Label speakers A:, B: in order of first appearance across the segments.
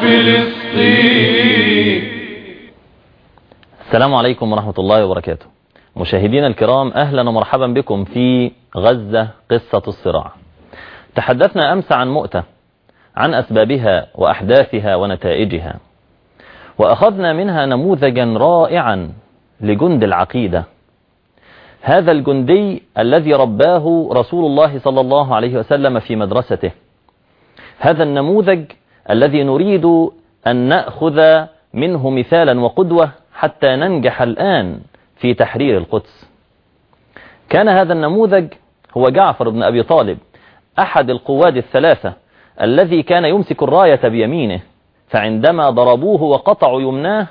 A: فلسطين
B: السلام عليكم ورحمة الله وبركاته. مشاهدينا الكرام أهلا ومرحبا بكم في غزة قصة الصراع. تحدثنا أمس عن مؤتة عن أسبابها وأحداثها ونتائجها. وأخذنا منها نموذجا رائعا لجند العقيدة. هذا الجندي الذي رباه رسول الله صلى الله عليه وسلم في مدرسته. هذا النموذج الذي نريد أن نأخذ منه مثالا وقدوة حتى ننجح الآن في تحرير القدس. كان هذا النموذج هو جعفر بن أبي طالب أحد القواد الثلاثة الذي كان يمسك الراية بيمينه فعندما ضربوه وقطعوا يمناه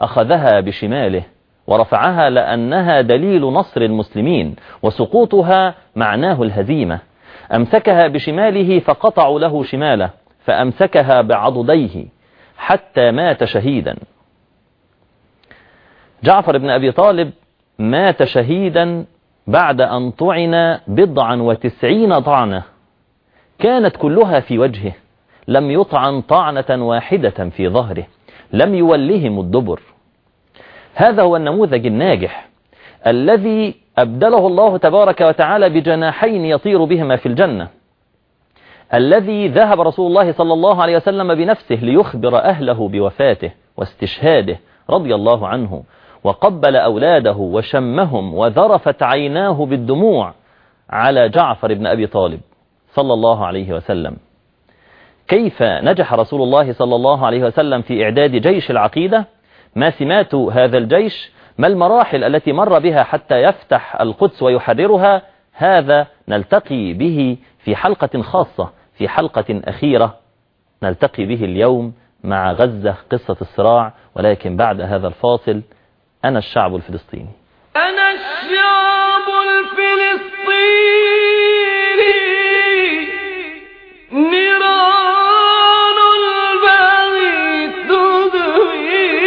B: أخذها بشماله ورفعها لأنها دليل نصر المسلمين وسقوطها معناه الهزيمة. أمسكها بشماله فقطعوا له شماله فأمسكها بعضديه حتى مات شهيدا. جعفر بن أبي طالب مات شهيدا بعد أن طعن بضعا وتسعين طعنة. كانت كلها في وجهه. لم يطعن طعنة واحدة في ظهره. لم يولهم الدبر. هذا هو النموذج الناجح الذي أبدله الله تبارك وتعالى بجناحين يطير بهما في الجنة. الذي ذهب رسول الله صلى الله عليه وسلم بنفسه ليخبر أهله بوفاته واستشهاده رضي الله عنه وقبل أولاده وشمهم وذرفت عيناه بالدموع على جعفر بن أبي طالب صلى الله عليه وسلم. كيف نجح رسول الله صلى الله عليه وسلم في إعداد جيش العقيدة؟ ما سمات هذا الجيش؟ ما المراحل التي مر بها حتى يفتح القدس ويحررها؟ هذا نلتقي به في حلقة خاصة في حلقة أخيرة نلتقي به اليوم مع غزة قصة الصراع ولكن بعد هذا الفاصل أنا الشعب الفلسطيني.
A: أنا الشعب الفلسطيني. نيران البغي تدويني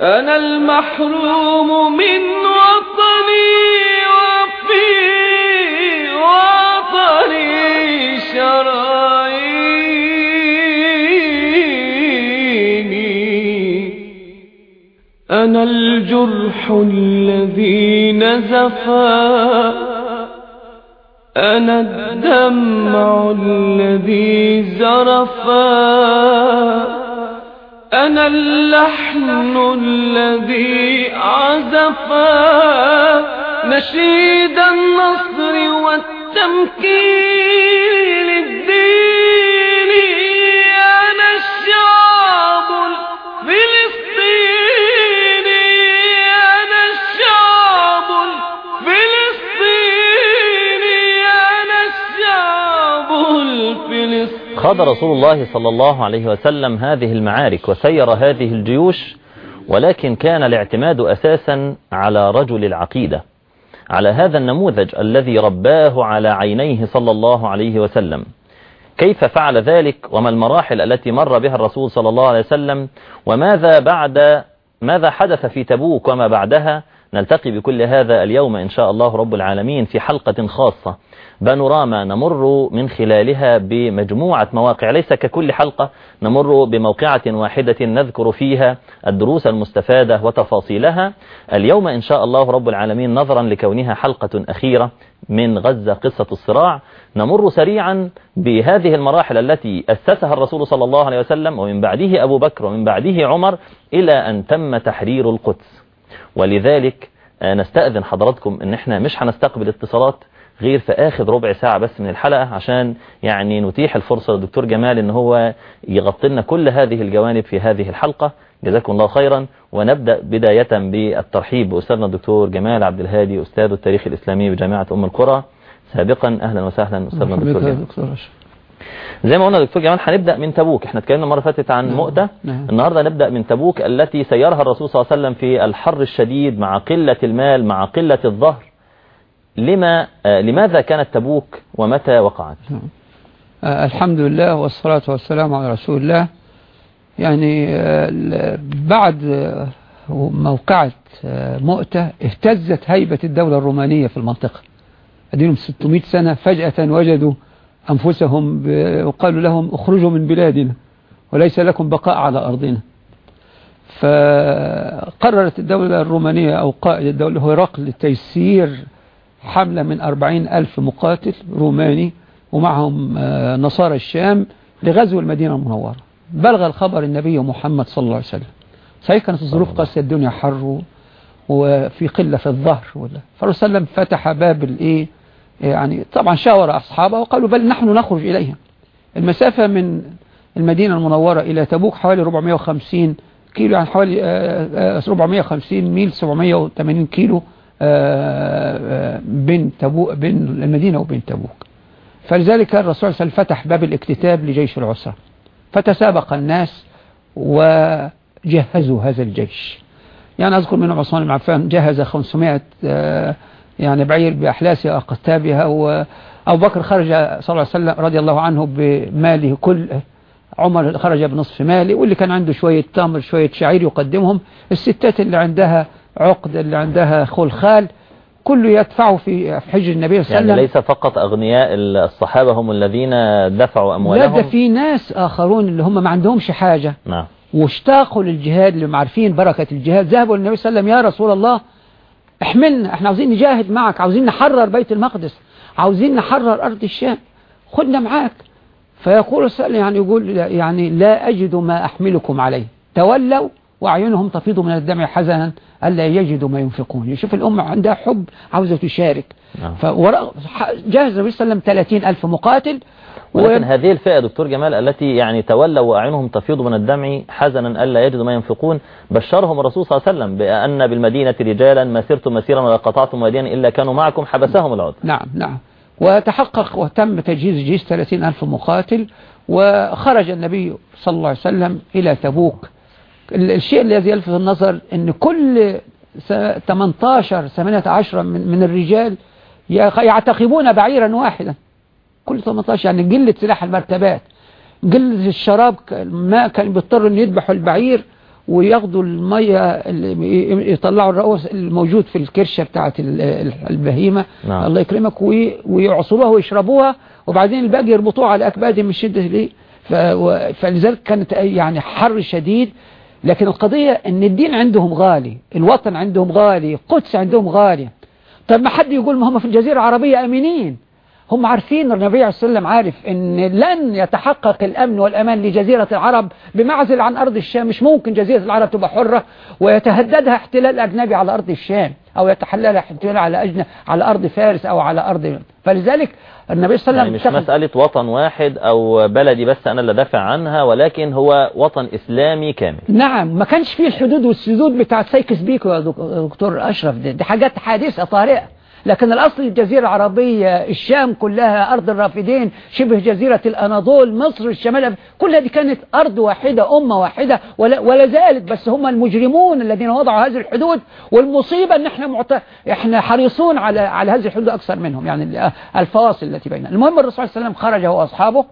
A: أنا المحروم من أنا الجرح الذي نزفا. أنا الدمع الذي زرفا. أنا اللحن الذي عزفا. نشيد النصر والتمكين.
B: خاض رسول الله صلى الله عليه وسلم هذه المعارك وسير هذه الجيوش ولكن كان الاعتماد أساسا على رجل العقيدة على هذا النموذج الذي رباه على عينيه صلى الله عليه وسلم. كيف فعل ذلك؟ وما المراحل التي مر بها الرسول صلى الله عليه وسلم؟ وماذا بعد؟ ماذا حدث في تبوك وما بعدها؟ نلتقي بكل هذا اليوم إن شاء الله رب العالمين في حلقة خاصة. بانوراما نمر من خلالها بمجموعة مواقع ليس ككل حلقة نمر بموقعة واحدة نذكر فيها الدروس المستفادة وتفاصيلها. اليوم إن شاء الله رب العالمين نظرا لكونها حلقة أخيرة من غزة قصة الصراع. نمر سريعا بهذه المراحل التي أسسها الرسول صلى الله عليه وسلم ومن بعده أبو بكر ومن بعده عمر إلى أن تم تحرير القدس. ولذلك نستأذن حضراتكم إن إحنا مش هنستقبل اتصالات غير في آخر ربع ساعة بس من الحلقة عشان يعني نتيح الفرصة للدكتور جمال إن هو يغطي لنا كل هذه الجوانب في هذه الحلقة. جزاكم الله خيرا. ونبدأ بداية بالترحيب. بأستاذنا الدكتور جمال عبد الهادي أستاذ التاريخ الإسلامي بجامعة أم القرى. سابقا أهلا وسهلا أستاذنا الدكتور جمال. زي ما قلنا دكتور جمال هنبدأ من تبوك. إحنا اتكلمنا المرة فاتت عن مؤتة.
C: نعم.
B: النهاردة نبدأ من تبوك التي سيرها الرسول صلى الله عليه وسلم في الحر الشديد مع قلة المال مع قلة الظهر. لما آه، لماذا كانت تبوك ومتى وقعت؟
C: آه، الحمد لله والصلاة والسلام على رسول الله. يعني آه، بعد موقعة مؤتة اهتزت هيبة الدولة الرومانية في المنطقة. أدينهم 600 سنة فجأة وجدوا أنفسهم وقالوا لهم اخرجوا من بلادنا وليس لكم بقاء على أرضنا. فقررت الدولة الرومانية أو قائد الدولة هرقل تيسير حملة من أربعين ألف مقاتل روماني ومعهم آه، نصارى الشام لغزو المدينة المنورة. بلغ الخبر النبي محمد صلى الله عليه وسلم. صحيح كانت الظروف قاسية الدنيا حر وفي قلة في الظهر ولا. فالرسول صلى الله عليه وسلم فتح باب الإيه؟ يعني طبعا شاور أصحابه وقالوا بل نحن نخرج إليها المسافة من المدينة المنورة إلى تبوك حوالي 450 كيلو يعني حوالي آه، آه، 450 ميل 780 كيلو آه، آه، بين تبوك بين المدينة وبين تبوك. فلذلك الرسول صلى الله عليه وسلم فتح باب الاكتتاب لجيش العسرة فتسابق الناس وجهزوا هذا الجيش. يعني أذكر منهم عثمان بن عفان جهز 500 آه، يعني بعير بأحلاسها وأقتابها وأبو بكر خرج صلى الله عليه وسلم رضي الله عنه بماله كله عمر خرج بنصف ماله واللي كان عنده شوية تمر شوية شعير يقدمهم الستات اللي عندها عقد اللي عندها خلخال كله يدفعه في حجر النبي صلى الله
B: يعني
C: عليه وسلم.
B: ليس فقط أغنياء الصحابة هم الذين دفعوا
C: لا
B: أموالهم
C: ده في ناس آخرون اللي هم ما عندهمش حاجة.
B: نعم.
C: واشتاقوا للجهاد اللي هم عارفين بركة الجهاد ذهبوا للنبي صلى الله عليه وسلم يا رسول الله احملنا إحنا عاوزين نجاهد معك عاوزين نحرر بيت المقدس عاوزين نحرر أرض الشام. خدنا معاك. فيقول يعني يقول يعني لا أجد ما أحملكم عليه. تولوا وأعينهم تفيض من الدمع حزنا ألا يجدوا ما ينفقون. يشوف الأمة عندها حب عاوزة تشارك.
B: نعم.
C: جهز النبي صلى الله عليه وسلم 30 ألف مقاتل
B: ولكن هذه الفئة دكتور جمال التي يعني تولوا وأعينهم تفيض من الدمع حزنا ألا يجدوا ما ينفقون بشرهم الرسول صلى الله عليه وسلم بأن بالمدينة رجالا ما سرتم مسيرا ولا قطعتم واديا إلا كانوا معكم حبسهم العذر.
C: نعم نعم. وتحقق وتم تجهيز جيش 30 ألف مقاتل وخرج النبي صلى الله عليه وسلم إلى تبوك. ال- الشيء الذي يلفت النظر أن كل س- 18 18 من, من الرجال يعتقبون بعيرا واحدا. كل 18 يعني قلة سلاح المركبات قلة الشراب الماء كان بيضطروا ان يذبحوا البعير وياخدوا المية اللي يطلعوا الرؤوس الموجود في الكرشة ال- البهيمة.
B: نعم.
C: الله يكرمك وي- ويعصروها ويشربوها وبعدين الباقي يربطوها على أكبادهم من شدة ليه فلذلك كانت يعني حر شديد. لكن القضية إن الدين عندهم غالي الوطن عندهم غالي القدس عندهم غالية طب ما حد يقول ما هم في الجزيرة العربية أمينين هم عارفين النبي عليه والسلام عارف إن لن يتحقق الأمن والأمان لجزيرة العرب بمعزل عن أرض الشام. مش ممكن جزيرة العرب تبقى حرة ويتهددها احتلال أجنبي على أرض الشام أو يتحللها احتلال على أجن على أرض فارس أو على أرض فلذلك النبي صلى الله
B: يعني
C: عليه
B: مش
C: وسلم اتخذ-
B: مسألة وطن واحد أو بلدي بس أنا اللي دافع عنها ولكن هو وطن إسلامي كامل.
C: نعم ما كانش فيه الحدود والسدود بتاعت سايكس بيكو يا دك- دكتور أشرف. دي, دي حاجات حادثة طارئة. لكن الأصل الجزيرة العربية الشام كلها أرض الرافدين شبه جزيرة الأناضول مصر الشمال كلها دي كانت أرض واحدة أمة واحدة ولا, ولا زالت بس هم المجرمون الذين وضعوا هذه الحدود والمصيبة إن إحنا معت... إحنا حريصون على على هذه الحدود أكثر منهم يعني ال- الفواصل التي بيننا المهم الرسول صلى الله عليه وسلم خرج هو وأصحابه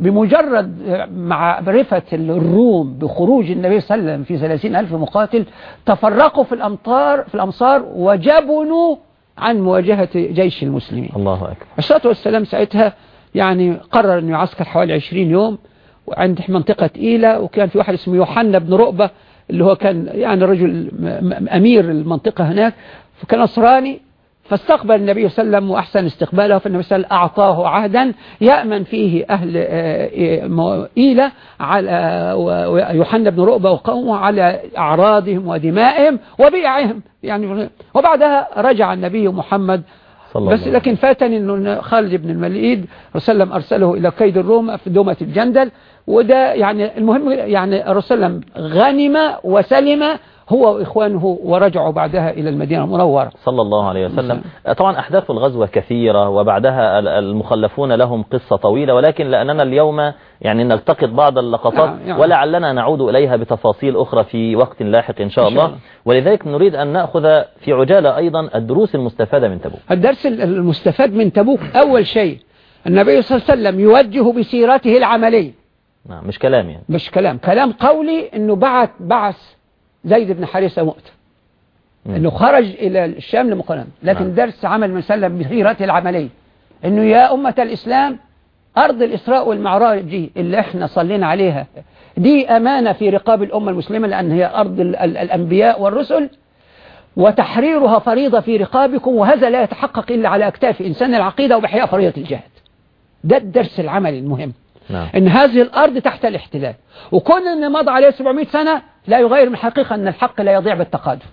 C: بمجرد معرفة الروم بخروج النبي صلى الله عليه وسلم في ثلاثين ألف مقاتل تفرقوا في الأمطار في الأمصار وجبنوا عن مواجهة جيش المسلمين.
B: الله أكبر.
C: الصلاة والسلام ساعتها يعني قرر أنه يعسكر حوالي 20 يوم وعند منطقة إيلة وكان في واحد اسمه يوحنا بن رؤبة اللي هو كان يعني رجل أمير المنطقة هناك فكان نصراني فاستقبل النبي صلى الله عليه وسلم وأحسن استقباله فالنبي صلى الله عليه وسلم أعطاه عهدا يأمن فيه أهل آه، آه، إيلة على ويوحنا بن رؤبة وقومه على أعراضهم ودمائهم وبيعهم يعني وبعدها رجع النبي محمد.
B: صلى الله
C: بس لكن فاتني إنه خالد بن المليد رسول الله أرسله إلى كيد الروم في دومة الجندل. وده يعني المهم يعني الرسول الله غنم وسلم هو وإخوانه ورجعوا بعدها إلى المدينة المنورة.
B: صلى الله عليه وسلم. طبعا أحداث الغزوة كثيرة وبعدها ال- المخلفون لهم قصة طويلة ولكن لأننا اليوم يعني نلتقط بعض اللقطات
C: نعم، نعم.
B: ولعلنا نعود إليها بتفاصيل أخرى في وقت لاحق إن شاء
C: إن شاء
B: الله.
C: الله.
B: ولذلك نريد أن نأخذ في عجالة أيضا الدروس المستفادة من تبوك.
C: الدرس المستفاد من تبوك أول شيء النبي صلى الله عليه وسلم يوجه بسيرته العملية.
B: نعم مش كلام يعني.
C: مش كلام. كلام قولي إنه بعت بعث زيد بن حارثة مؤتة. إنه خرج إلى الشام لمقاومه لكن
B: نعم.
C: درس عمل مسلم بسيرته العملية. إنه يا أمة الإسلام أرض الإسراء والمعراج دي اللي إحنا صلينا عليها دي أمانة في رقاب الأمة المسلمة لأن هي أرض ال ال الأنبياء والرسل وتحريرها فريضة في رقابكم وهذا لا يتحقق إلا على أكتاف إنسان العقيدة وبحياء فريضة الجهاد. ده الدرس العملي المهم.
B: نعم.
C: إن هذه الأرض تحت الاحتلال. وكون إن مضى عليه 700 سنة لا يغير من الحقيقة أن الحق لا يضيع بالتقادم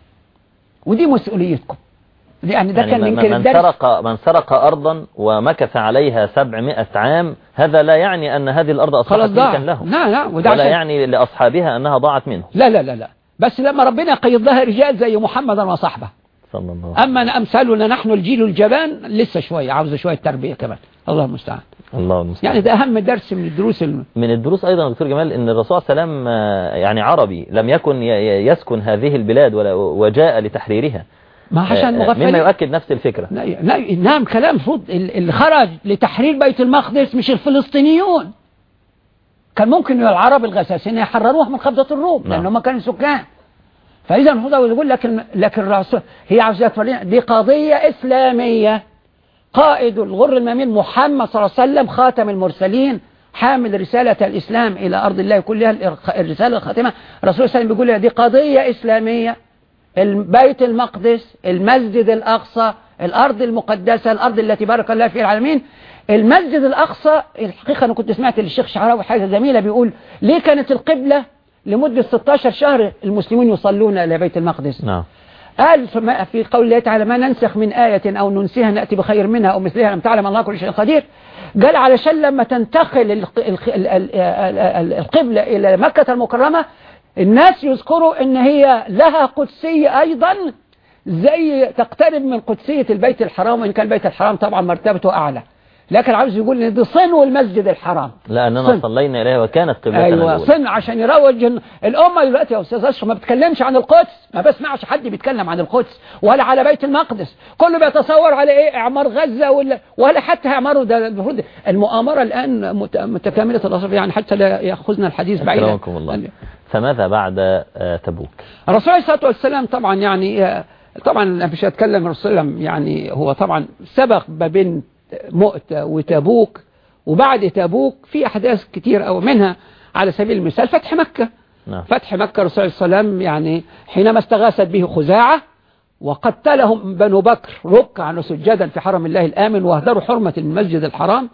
C: ودي مسؤوليتكم. يعني ده
B: يعني
C: كان
B: من-
C: يمكن
B: من سرق من سرق أرضا ومكث عليها 700 عام هذا لا يعني أن هذه الأرض أصبحت ملكا له.
C: لا لا
B: ولا
C: عشان
B: يعني لأصحابها أنها ضاعت منه.
C: لا لا لا لا. بس لما ربنا قيض لها رجال زي محمد وصحبه.
B: صلى الله عليه
C: أما أنا أمثالنا نحن الجيل الجبان لسه شوية عاوزه شوية تربية كمان. الله المستعان.
B: الله المستعان.
C: يعني ده أهم درس من الدروس الم...
B: من الدروس أيضا دكتور جمال أن الرسول صلى الله عليه وسلم آه، يعني عربي لم يكن يسكن هذه البلاد ولا وجاء لتحريرها.
C: ما عشان
B: آه، آه،
C: مغفلين.
B: مما يؤكد نفس الفكرة.
C: لا لا نعم كلام ال- اللي خرج لتحرير بيت المقدس مش الفلسطينيون. كان ممكن العرب الغساسين يحرروها من قبضة الروم
B: نعم.
C: لأن هم كانوا سكان. فإذا المفروض يقول لكن لكن الرسول هي تورينا دي قضية إسلامية. قائد الغر المامين محمد صلى الله عليه وسلم خاتم المرسلين حامل رسالة الإسلام إلى أرض الله كلها الرسالة الخاتمة. الرسول صلى الله عليه وسلم بيقول دي قضية إسلامية. البيت المقدس المسجد الأقصى الأرض المقدسة الأرض التي بارك الله فيها العالمين. المسجد الأقصى الحقيقة أنا كنت سمعت للشيخ شعراوي حاجة جميلة بيقول ليه كانت القبلة لمدة 16 شهر المسلمين يصلون إلى بيت المقدس؟
B: نعم.
C: قال في قول الله تعالى ما ننسخ من آية أو ننسيها نأتي بخير منها أو مثلها لم تعلم الله كل شيء قدير. قال علشان لما تنتقل الق- الق- ال- ال- ال- ال- القبلة إلى مكة المكرمة الناس يذكروا إن هي لها قدسية أيضا زي تقترب من قدسية البيت الحرام وإن كان البيت الحرام طبعا مرتبته أعلى. لكن عاوز يقول ان دي صنو المسجد الحرام.
B: لأننا
C: صن.
B: صلينا إليها وكانت قبلتنا
C: أيوه
B: الأولى
C: صنع عشان يروج الأمة دلوقتي يا أستاذ أشرف ما بتكلمش عن القدس ما بسمعش حد بيتكلم عن القدس ولا على بيت المقدس. كله بيتصور على إيه؟ إعمار غزة ولا ولا حتى إعماره ده المفروض المؤامرة الآن مت- متكاملة الأصل يعني حتى لا يأخذنا الحديث بعيدا.
B: الله. فماذا بعد آه، تبوك؟
C: الرسول عليه الصلاة والسلام طبعا يعني آه، طبعا مش هتكلم الرسول يعني هو طبعا سبق ما بين مؤتة وتبوك وبعد تبوك في أحداث كتير أو منها على سبيل المثال فتح مكة.
B: نعم.
C: فتح مكة الرسول صلى الله عليه وسلم يعني حينما استغاثت به خزاعة وقتلهم بنو بكر ركعا وسجدا في حرم الله الآمن واهدروا حرمة المسجد الحرام.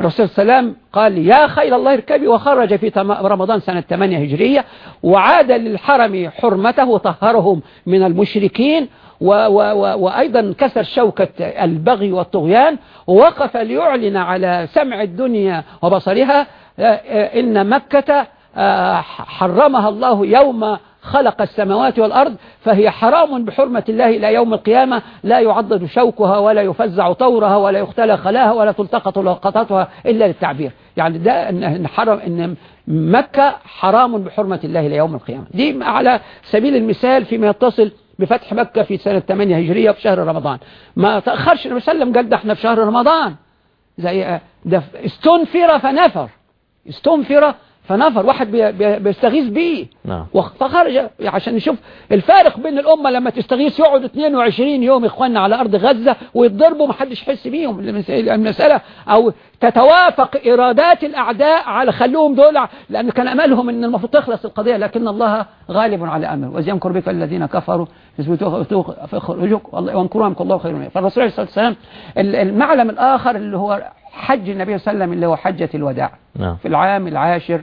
C: الرسول صلى الله عليه وسلم قال يا خيل الله اركبي وخرج في رمضان سنة 8 هجرية وعاد للحرم حرمته وطهرهم من المشركين و و و وأيضا كسر شوكة البغي والطغيان ووقف ليعلن على سمع الدنيا وبصرها آه، آه، إن مكة آه، حرمها الله يوم خلق السماوات والأرض فهي حرام بحرمة الله إلى يوم القيامة لا يعضد شوكها ولا يفزع طورها ولا يختلى خلاها ولا تلتقط لقطاتها إلا للتعبير. يعني ده إن- حرم إن مكة حرام بحرمة الله إلى يوم القيامة. دي على سبيل المثال فيما يتصل بفتح مكة في سنة 8 هجرية في شهر رمضان. ما تأخرش النبي صلى الله عليه وسلم قال ده إحنا في شهر رمضان. زي آه، استنفر فنفر. استنفر فنفر واحد بي- بي- بيستغيث بيه.
B: نعم.
C: فخرج عشان نشوف الفارق بين الأمة لما تستغيث يقعدوا 22 يوم إخواننا على أرض غزة ويتضربوا محدش يحس بيهم. المس- المسألة أو تتوافق إرادات الأعداء على خلوهم دول لأن كان أملهم أن المفروض تخلص القضية لكن الله غالب على أمره. وإذ يمكر بك الذين كفروا يمكر الله خير فالرسول عليه الصلاة والسلام ال- المعلم الآخر اللي هو حج النبي صلى الله عليه وسلم اللي هو حجة الوداع.
B: نعم.
C: في العام العاشر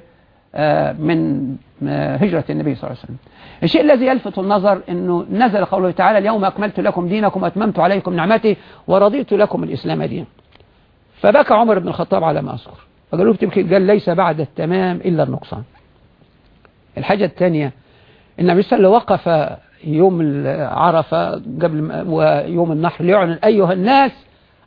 C: من آه، هجرة النبي صلى الله عليه وسلم. الشيء الذي يلفت النظر أنه نزل قوله تعالى اليوم أكملت لكم دينكم وأتممت عليكم نعمتي ورضيت لكم الإسلام دينا. فبكى عمر بن الخطاب على ما أذكر. فقالوا بتبكي؟ قال ليس بعد التمام إلا النقصان. الحاجة الثانية النبي صلى الله عليه وسلم وقف يوم عرفة قبل ويوم النحر ليعلن أيها الناس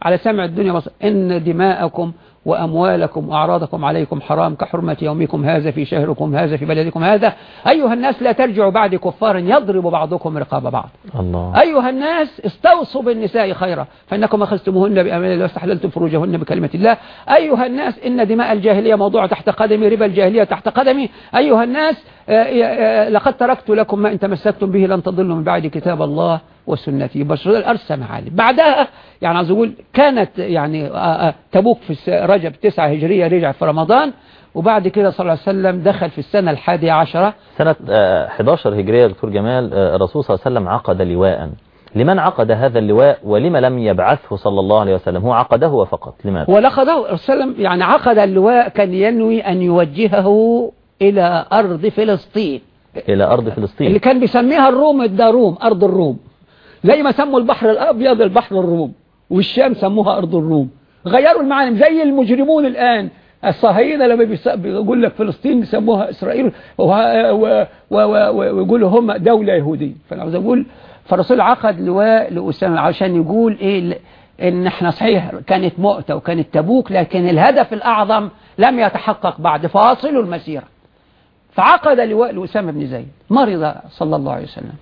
C: على سمع الدنيا. إن دماءكم وأموالكم وأعراضكم عليكم حرام كحرمة يومكم هذا في شهركم هذا في بلدكم هذا. أيها الناس لا ترجعوا بعد كفارا يضرب بعضكم رقاب بعض.
B: الله.
C: أيها الناس استوصوا بالنساء خيرا فإنكم أخذتموهن بأمان الله واستحللتم فروجهن بكلمة الله. أيها الناس إن دماء الجاهلية موضوع تحت قدمي ربا الجاهلية تحت قدمي. أيها الناس آه، آه، لقد تركت لكم ما إن تمسكتم به لن تضلوا من بعد كتاب الله. وسنتي. بشر الأرض معالم بعدها يعني عايز أقول كانت يعني آه، آه، تبوك في رجب تسعة هجرية رجع في رمضان وبعد كده صلى الله عليه وسلم دخل في السنة الحادية عشرة.
B: سنة آه، 11 هجرية دكتور جمال آه، الرسول صلى الله عليه وسلم عقد لواء. لمن عقد هذا اللواء ولما لم يبعثه صلى الله عليه وسلم؟ هو عقده فقط لماذا؟
C: ولقده وسلم يعني عقد اللواء كان ينوي أن يوجهه إلى أرض فلسطين.
B: إلى أرض
C: اللي
B: فلسطين
C: كان بيسميها الروم الداروم أرض الروم. زي ما سموا البحر الأبيض البحر الروم والشام سموها أرض الروم. غيروا المعالم زي المجرمون الآن. الصهاينة لما بيقول لك فلسطين بيسموها إسرائيل ويقولوا هم دولة يهودية. فأنا عاوز أقول فالرسول عقد لواء لأسامة عشان يقول إيه إن إحنا صحيح كانت مؤتة وكانت تبوك لكن الهدف الأعظم لم يتحقق بعد فاصلوا المسيرة. فعقد لواء لأسامة بن زيد مرض صلى الله عليه وسلم.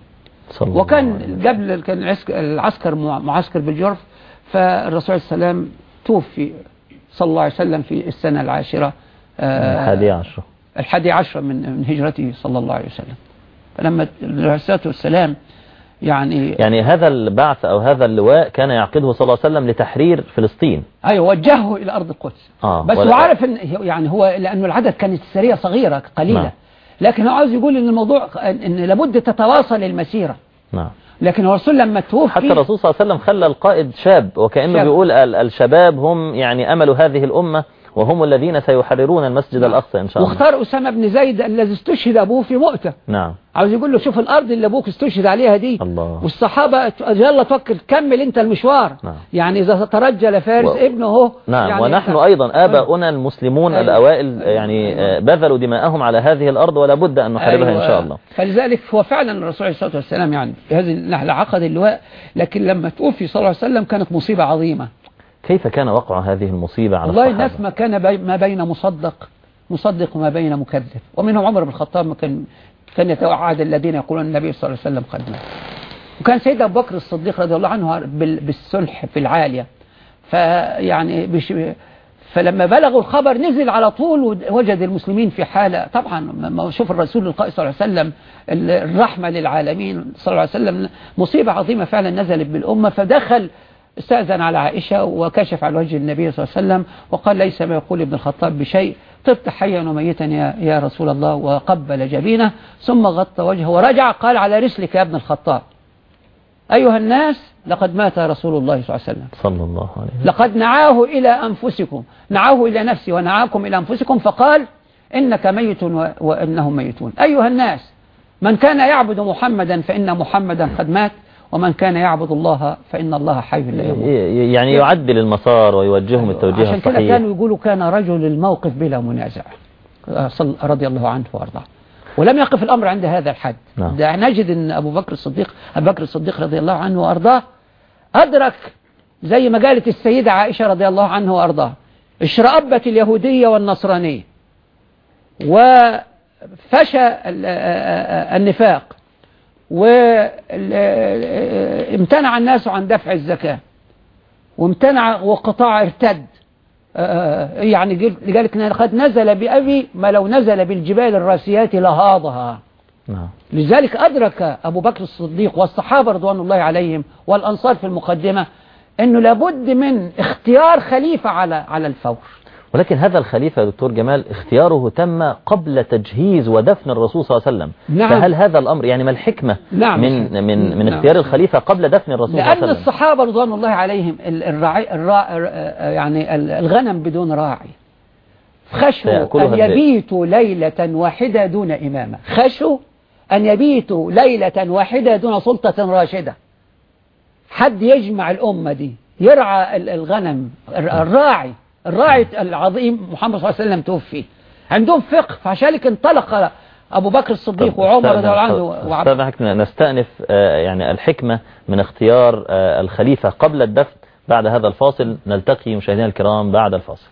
C: وكان. قبل كان العسك- العسكر مع- معسكر بالجرف فالرسول عليه السلام توفي صلى الله عليه وسلم في السنة العاشرة آه،
B: الحادية عشرة
C: الحادي عشر من من هجرته صلى الله عليه وسلم. فلما الصلاة والسلام يعني
B: يعني هذا البعث أو هذا اللواء كان يعقده صلى الله عليه وسلم لتحرير فلسطين.
C: أيوة وجهه إلى أرض القدس.
B: آه،
C: بس هو عارف إن يعني هو لأنه العدد كانت السرية صغيرة قليلة.
B: نعم.
C: لكن هو عاوز يقول إن الموضوع إن لابد تتواصل المسيرة.
B: نعم.
C: لكن الرسول لما توفي
B: حتى الرسول صلى الله عليه وسلم خلى القائد شاب وكأنه
C: شاب.
B: بيقول ال- الشباب هم يعني أمل هذه الأمة. وهم الذين سيحررون المسجد
C: نعم.
B: الأقصى إن شاء الله
C: واختار أسامة بن زيد الذي استشهد أبوه في مؤتة
B: نعم
C: عاوز يقول له شوف الأرض اللي أبوك استشهد عليها دي
B: الله.
C: والصحابة يلا توكل كمل أنت المشوار
B: نعم.
C: يعني إذا ترجل فارس
B: و-
C: ابنه هو
B: نعم
C: يعني
B: ونحن أيضا آباؤنا المسلمون
C: أيوة.
B: الأوائل
C: أيوة.
B: يعني آه، بذلوا دماءهم على هذه الأرض ولا بد أن نحاربها إن
C: أيوة.
B: شاء الله
C: فلذلك هو فعلا الرسول عليه الصلاة والسلام يعني في هذه النحلة عقد اللواء لكن لما توفي صلى الله عليه وسلم كانت مصيبة عظيمة
B: كيف كان وقع هذه المصيبة على
C: والله
B: الصحابة؟
C: الناس ما كان بي ما بين مصدق مصدق وما بين مكذب. ومنهم عمر بن الخطاب كان كان يتوعد الذين يقولون النبي صلى الله عليه وسلم قد مات. وكان سيدنا أبو بكر الصديق رضي الله عنه بال- بالسلح في العالية. فيعني بش فلما بلغوا الخبر نزل على طول وجد المسلمين في حالة. طبعا ما شوف الرسول القائد صلى الله عليه وسلم الرحمة للعالمين صلى الله عليه وسلم مصيبة عظيمة فعلا نزلت بالأمة. فدخل استأذن على عائشة وكشف عن وجه النبي صلى الله عليه وسلم وقال ليس ما يقول ابن الخطاب بشيء. طبت حيا وميتا يا, يا رسول الله وقبل جبينه ثم غطى وجهه ورجع قال على رسلك يا ابن الخطاب. أيها الناس لقد مات رسول الله صلى الله عليه وسلم.
B: صلى الله عليه وسلم.
C: لقد نعاه إلى أنفسكم. نعاه إلى نفسي ونعاكم إلى أنفسكم فقال إنك ميت وإنهم ميتون. أيها الناس من كان يعبد محمدا فإن محمدا قد مات. ومن كان يعبد الله فإن الله حي لا يموت.
B: يعني يعدل المسار ويوجههم التوجيه
C: عشان كده
B: الصحيح.
C: كانوا يقولوا كان رجل الموقف بلا منازع رضي الله عنه وأرضاه. ولم يقف الأمر عند هذا الحد.
B: نعم.
C: ده نجد أن أبو بكر الصديق أبو بكر الصديق رضي الله عنه وأرضاه أدرك زي ما قالت السيدة عائشة رضي الله عنه وأرضاه اشرأبت اليهودية والنصرانية. وفشى ال- النفاق. وامتنع الناس عن دفع الزكاة. وامتنع وقطاع ارتد. آه، يعني قل- قالت لنا قد نزل بأبي ما لو نزل بالجبال الراسيات لهاضها.
B: نعم.
C: لذلك أدرك أبو بكر الصديق والصحابة رضوان الله عليهم والأنصار في المقدمة أنه لابد من اختيار خليفة على على الفور.
B: ولكن هذا الخليفة دكتور جمال اختياره تم قبل تجهيز ودفن الرسول صلى الله عليه وسلم
C: نعم.
B: فهل هذا الأمر يعني ما الحكمة
C: نعم.
B: من من من
C: نعم.
B: اختيار الخليفة قبل دفن الرسول صلى الله
C: لأن
B: عليه وسلم
C: الصحابة رضوان الله عليهم ال- الرعي الرا يعني ال- الغنم بدون راعي خشوا أن. يبيتوا ليلة واحدة دون إمامة خشوا أن يبيتوا ليلة واحدة دون سلطة راشدة حد يجمع الأمة دي يرعى ال- الغنم الر- الراعي الراعي العظيم محمد صلى الله عليه وسلم توفي. عندهم فقه فعشان كده انطلق أبو بكر الصديق وعمر رضي الله عنه وعبد
B: نستأنف آه، يعني الحكمة من اختيار آه، الخليفة قبل الدفن. بعد هذا الفاصل نلتقي مشاهدينا الكرام بعد الفاصل.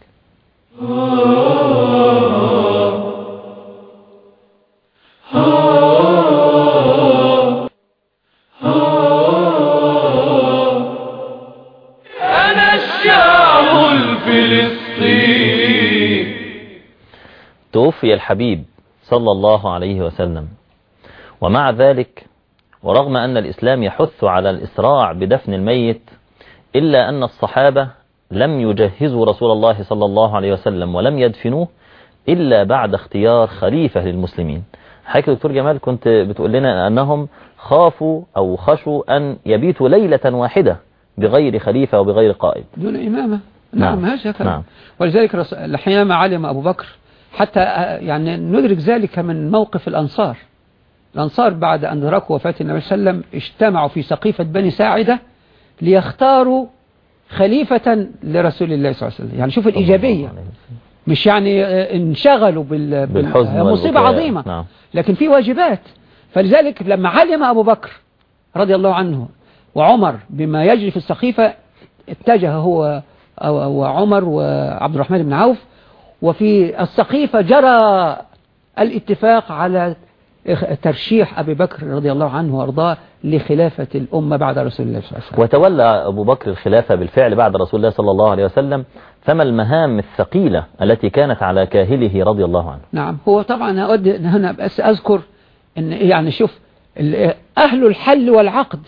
A: أنا
B: توفي الحبيب صلى الله عليه وسلم ومع ذلك ورغم أن الإسلام يحث على الإسراع بدفن الميت إلا أن الصحابة لم يجهزوا رسول الله صلى الله عليه وسلم ولم يدفنوه إلا بعد اختيار خليفة للمسلمين حكي دكتور جمال كنت بتقول لنا أنهم خافوا أو خشوا أن يبيتوا ليلة واحدة بغير خليفة وبغير قائد
C: دون إمامة نعم,
B: نعم.
C: هكذا
B: نعم.
C: ولذلك حينما علم أبو بكر حتى آه، يعني ندرك ذلك من موقف الأنصار. الأنصار بعد أن أدركوا وفاة النبي صلى الله عليه وسلم اجتمعوا في سقيفة بني ساعدة ليختاروا خليفة لرسول الله صلى الله عليه وسلم. يعني شوف الإيجابية. مش يعني آه، انشغلوا بال... مصيبة
B: والبكاء.
C: عظيمة.
B: نعم.
C: لكن في واجبات. فلذلك لما علم أبو بكر رضي الله عنه وعمر بما يجري في السقيفة اتجه هو وعمر وعبد الرحمن بن عوف وفي السقيفة جرى الاتفاق على ترشيح أبي بكر رضي الله عنه وأرضاه لخلافة الأمة بعد رسول الله صلى الله عليه وسلم.
B: وتولى أبو بكر الخلافة بالفعل بعد رسول الله صلى الله عليه وسلم فما المهام الثقيلة التي كانت على كاهله رضي الله عنه؟
C: نعم هو طبعا هنا بس أذكر إن يعني شوف أهل الحل والعقد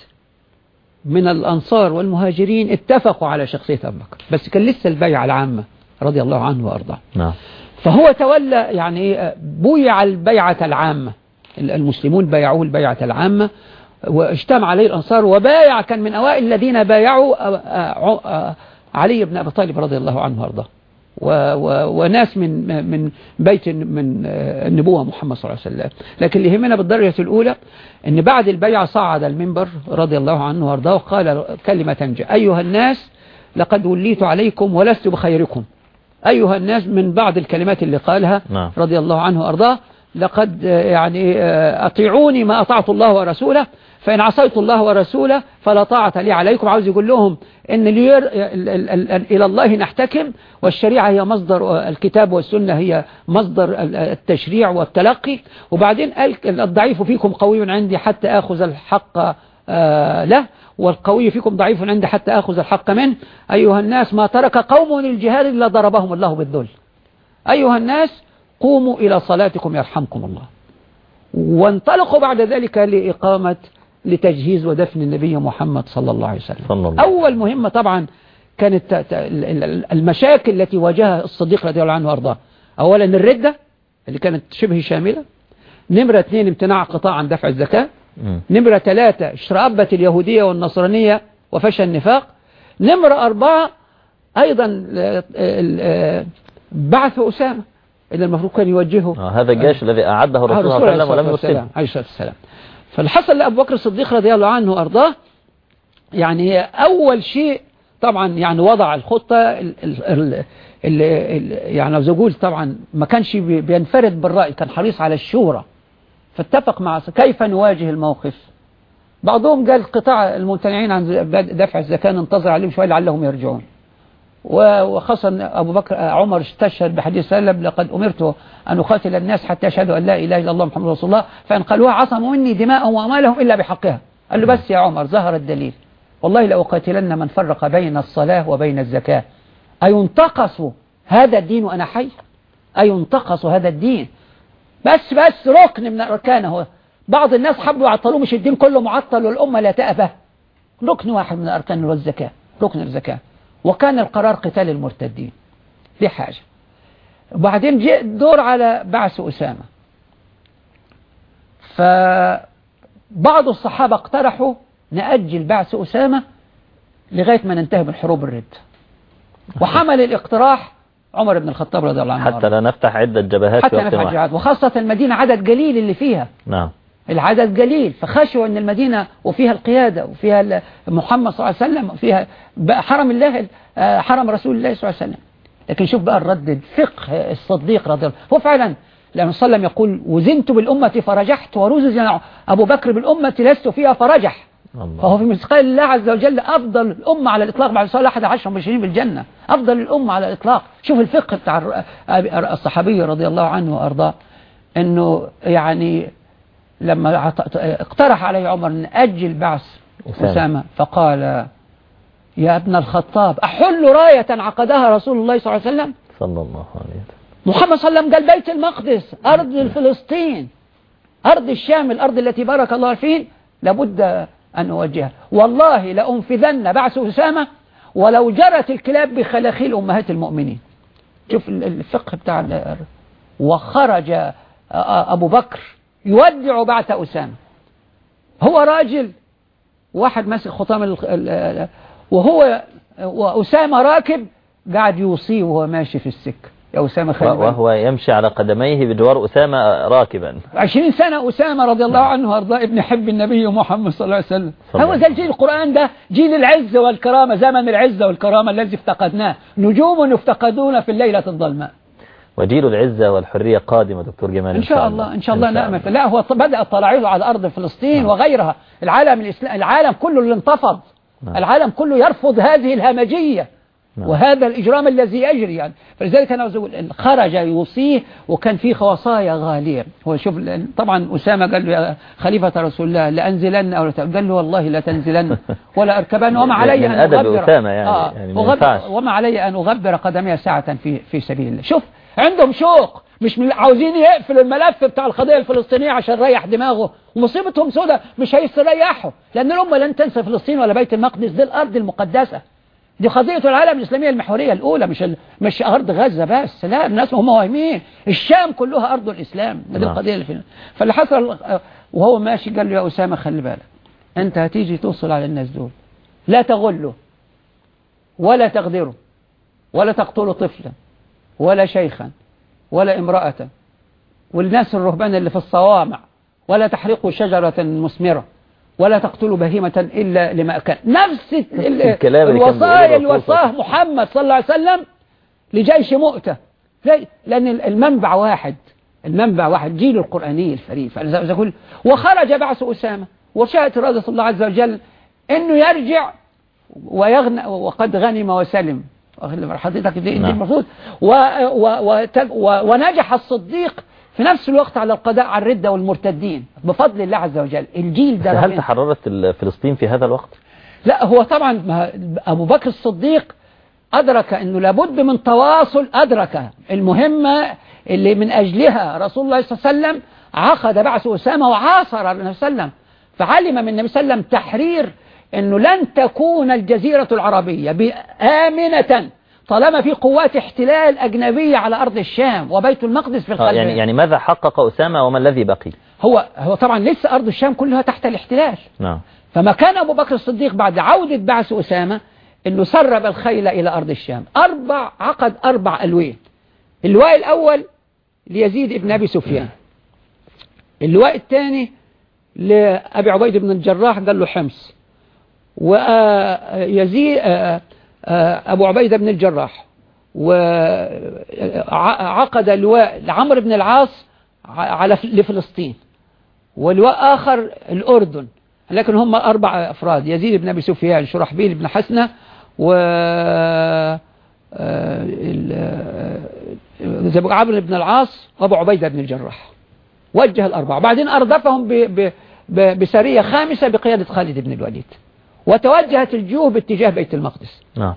C: من الأنصار والمهاجرين اتفقوا على شخصية أبو بكر بس كان لسه البيعة العامة. رضي الله عنه وأرضاه.
B: نعم.
C: فهو تولى يعني إيه، بويع البيعة العامة. المسلمون بايعوه البيعة العامة واجتمع عليه الأنصار وبايع كان من أوائل الذين بايعوا علي بن أبي طالب رضي الله عنه وأرضاه. و- و- وناس من من بيت من آه، النبوة محمد صلى الله عليه وسلم. لكن اللي يهمنا بالدرجة الأولى أن بعد البيعة صعد المنبر رضي الله عنه وأرضاه وقال كلمة أيها الناس لقد وليت عليكم ولست بخيركم. أيها الناس من بعض الكلمات اللي قالها
B: نعم.
C: رضي الله عنه وأرضاه لقد آه، يعني آه، أطيعوني ما أطعت الله ورسوله فإن عصيت الله ورسوله فلا طاعة لي عليكم عاوز يقول لهم إن إلى الله نحتكم والشريعة هي مصدر آه، الكتاب والسنة هي مصدر ال- التشريع والتلقي وبعدين قال الضعيف فيكم قوي عندي حتى آخذ الحق له والقوي فيكم ضعيف عندي حتى آخذ الحق منه. أيها الناس ما ترك قوم الجهاد إلا ضربهم الله بالذل. أيها الناس قوموا إلى صلاتكم يرحمكم الله. وانطلقوا بعد ذلك لإقامة لتجهيز ودفن النبي محمد صلى الله عليه وسلم.
B: صلى الله
C: أول مهمة طبعا كانت المشاكل التي واجهها الصديق رضي الله عنه وأرضاه. أولا الردة اللي كانت شبه شاملة. نمرة اثنين امتناع قطاع عن دفع الزكاة. نمرة ثلاثة شرابة اليهودية والنصرانية وفشل النفاق. نمرة أربعة أيضا ال- ال- بعث أسامة اللي المفروض كان يوجهه.
B: آه، هذا الجيش الذي أعده الرسول صلى الله عليه وسلم. ولم يرسله
C: عليه الصلاة والسلام. فالحصل لأبو بكر الصديق رضي الله عنه وأرضاه يعني هي أول شيء طبعا يعني وضع الخطة ال ال ال ال ال يعني لو طبعا ما كانش بي- بينفرد بالرأي كان حريص على الشورى. فاتفق مع كيف نواجه الموقف؟ بعضهم قال قطاع الممتنعين عن دفع الزكاة ننتظر عليهم شوية لعلهم يرجعون. وخاصة أبو بكر عمر استشهد بحديث سلم لقد أمرت أن أقاتل الناس حتى يشهدوا أن لا إله إلا الله محمد رسول الله فإن قالوها عصموا مني دماءهم وأموالهم إلا بحقها. قال له بس يا عمر ظهر الدليل. والله لأقاتلن من فرق بين الصلاة وبين الزكاة. أينتقص هذا الدين وأنا حي؟ أينتقص هذا الدين؟ بس بس ركن من أركانه. بعض الناس حبوا يعطلوه مش الدين كله معطل والأمة لا تأبه. ركن واحد من الأركان هو الزكاة ركن الزكاة. وكان القرار قتال المرتدين. دي حاجة. وبعدين جاء الدور على بعث أسامة. فبعض الصحابة اقترحوا نأجل بعث أسامة لغاية ما ننتهي من حروب الرد. وحمل الاقتراح عمر بن الخطاب رضي الله عنه
B: حتى. لا نفتح عدة جبهات
C: حتى
B: واحد
C: الجهاد وخاصة المدينة عدد قليل اللي فيها.
B: نعم.
C: العدد قليل. فخشوا أن المدينة وفيها القيادة وفيها محمد صلى الله عليه وسلم وفيها حرم الله آه، حرم رسول الله صلى الله عليه وسلم. لكن شوف بقى الرد الفقه الصديق رضي الله هو فعلا لما صلى الله عليه وسلم يقول وزنت بالأمة فرجحت ورزز أبو بكر بالأمة لست فيها فرجح.
B: الله.
C: فهو في مثقال الله عز وجل أفضل الأمة على الإطلاق بعد صلاة أحد عشر مبشرين بالجنة. أفضل الأمة على الإطلاق. شوف الفقه بتاع الصحابي رضي الله عنه وأرضاه أنه يعني لما اقترح عليه عمر أن أجل بعث
B: أسامة.
C: أسامة فقال يا ابن الخطاب أحل راية عقدها رسول الله صلى الله عليه وسلم؟
B: صلى الله عليه وسلم.
C: محمد صلى الله عليه وسلم قال بيت المقدس أرض فلسطين أرض الشام الأرض التي بارك الله فيه لابد أن أوجهها. والله لأنفذن بعث أسامة ولو جرت الكلاب بخلاخيل أمهات المؤمنين. شوف الفقه بتاع وخرج أبو بكر يودع بعث أسامة. هو راجل واحد ماسك خطام وهو وأسامة راكب قاعد يوصيه وهو ماشي في السكة. يا أسامة
B: خلي وهو يمشي على قدميه بجوار أسامة راكبا.
C: عشرين سنة أسامة رضي الله عنه وأرضاه ابن حب النبي محمد صلى الله عليه وسلم. هو ده جيل القرآن ده جيل العزة والكرامة زمن العزة والكرامة الذي افتقدناه. نجوم يفتقدون في الليلة الظلماء
B: وجيل العزة والحرية قادمة دكتور جمال
C: إن شاء الله إن شاء الله نأمل. لا هو بدأ الطلاعيض على أرض فلسطين نعم. وغيرها. العالم الإسلام العالم كله اللي انتفض. نعم. العالم كله يرفض هذه الهمجية. وهذا الإجرام الذي يجري يعني. فلذلك أنا خرج يوصيه وكان في خواصايا غالية. هو شوف طبعا أسامة قال له يا خليفة رسول الله لأنزلن أو قال له والله لا تنزلن ولا أركبن. وما علي أن
B: أغبر. أسامة يعني, آه. يعني
C: وما علي أن أغبر قدمي ساعة في في سبيل الله. شوف عندهم شوق. مش عاوزين يقفلوا الملف بتاع القضية الفلسطينية عشان يريح دماغه. ومصيبتهم سودة مش هيستريحوا. لأن الأمة لن تنسى فلسطين ولا بيت المقدس دي الأرض المقدسة. دي قضية العالم الإسلامية المحورية الأولى مش ال... مش أرض غزة بس لا الناس هم واهمين الشام كلها أرض الإسلام. دي نعم. القضية اللي فينا. فاللي حصل وهو ماشي قال له يا أسامة خلي بالك أنت هتيجي توصل على الناس دول. لا تغله ولا تغدره ولا تقتل طفلا ولا شيخا ولا امرأة. والناس الرهبان اللي في الصوامع ولا تحرقوا شجرة مثمرة ولا تقتلوا بهيمة إلا لما كان نفس الكلام الوصايا اللي وصاه محمد صلى الله عليه وسلم لجيش مؤتة. لأن المنبع واحد. المنبع واحد جيل القرآني الفريد. فأقول وخرج بعث أسامة. وشاءت إرادة الله عز وجل أنه يرجع ويغنى وقد غنم وسلم. حضرتك دي نعم. المفروض. ونجح الصديق في نفس الوقت على القضاء على الردة والمرتدين بفضل الله عز وجل الجيل ده
B: هل تحررت فلسطين في هذا الوقت؟
C: لا هو طبعا أبو بكر الصديق أدرك أنه لابد من تواصل أدرك المهمة اللي من أجلها رسول الله صلى الله عليه وسلم عقد بعث أسامة وعاصر النبي صلى الله عليه وسلم فعلم من النبي صلى الله عليه وسلم تحرير أنه لن تكون الجزيرة العربية آمنة طالما في قوات احتلال أجنبية على أرض الشام وبيت المقدس في الخلف.
B: يعني يعني ماذا حقق أسامة وما الذي بقي؟
C: هو هو طبعا لسه أرض الشام كلها تحت الاحتلال.
B: نعم.
C: فما كان أبو بكر الصديق بعد عودة بعث أسامة أنه سرب الخيل إلى أرض الشام. أربع عقد أربع ألوين اللواء الأول ليزيد ابن أبي سفيان. اللواء الثاني لأبي عبيد بن الجراح قال له حمص. ويزيد أبو عبيدة بن الجراح وعقد لواء لعمر بن العاص على لفلسطين ولواء آخر الأردن لكن هم أربع أفراد يزيد بن أبي سفيان شرحبيل بن حسنة و عمرو بن العاص وأبو عبيدة بن الجراح. وجه الأربعة. بعدين أردفهم بسرية خامسة بقيادة خالد بن الوليد. وتوجهت الجيوش باتجاه بيت المقدس.
B: نعم.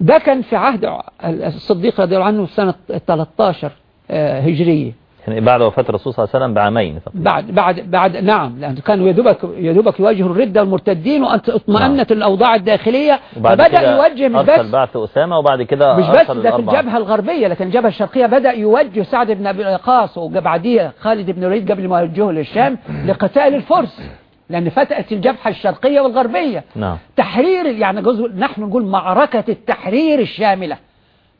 C: ده كان في عهد الصديق رضي الله عنه سنة 13 آه، هجرية.
B: يعني بعد وفاة الرسول صلى الله عليه وسلم بعامين
C: بعد بعد بعد نعم لأن كانوا يدوبك يدوبك يواجهوا الردة والمرتدين وأنت اطمأنت نعم. الأوضاع الداخلية فبدأ يوجه
B: مش بس بعث أسامة وبعد كده
C: مش بس ده في الجبهة الغربية لكن الجبهة الشرقية بدأ يوجه سعد بن أبي وقاص وبعديه خالد بن الوليد قبل ما يوجهه للشام لقتال الفرس. لأن فتأت الجبهة الشرقية والغربية.
B: نعم.
C: تحرير يعني جزء نحن نقول معركة التحرير الشاملة.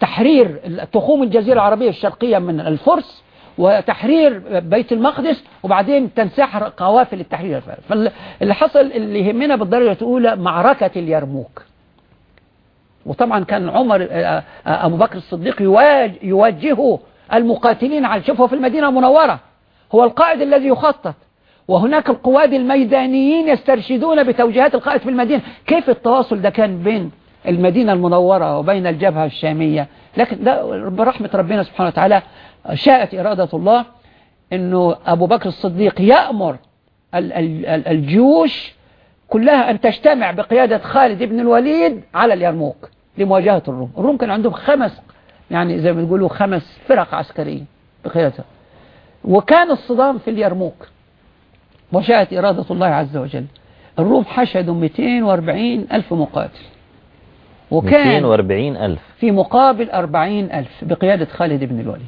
C: تحرير تخوم الجزيرة العربية الشرقية من الفرس وتحرير بيت المقدس وبعدين تنسحر قوافل التحرير. فاللي حصل اللي يهمنا بالدرجة الأولى معركة اليرموك. وطبعا كان عمر آه، آه، أبو بكر الصديق يواجه المقاتلين على شوفه في المدينة المنورة. هو القائد الذي يخطط. وهناك القواد الميدانيين يسترشدون بتوجيهات القائد في المدينة. كيف التواصل ده كان بين المدينة المنورة وبين الجبهة الشامية؟ لكن ده برحمة ربنا سبحانه وتعالى شاءت إرادة الله أنه أبو بكر الصديق يأمر الجيوش كلها أن تجتمع بقيادة خالد بن الوليد على اليرموك لمواجهة الروم. الروم كان عندهم خمس يعني زي ما تقولوا خمس فرق عسكرية بقيادة وكان الصدام في اليرموك. وشاءت إرادة الله عز وجل. الروم حشدوا 240 ألف مقاتل. وكان
B: 240 ألف.
C: في مقابل 40 ألف بقيادة خالد بن الوليد.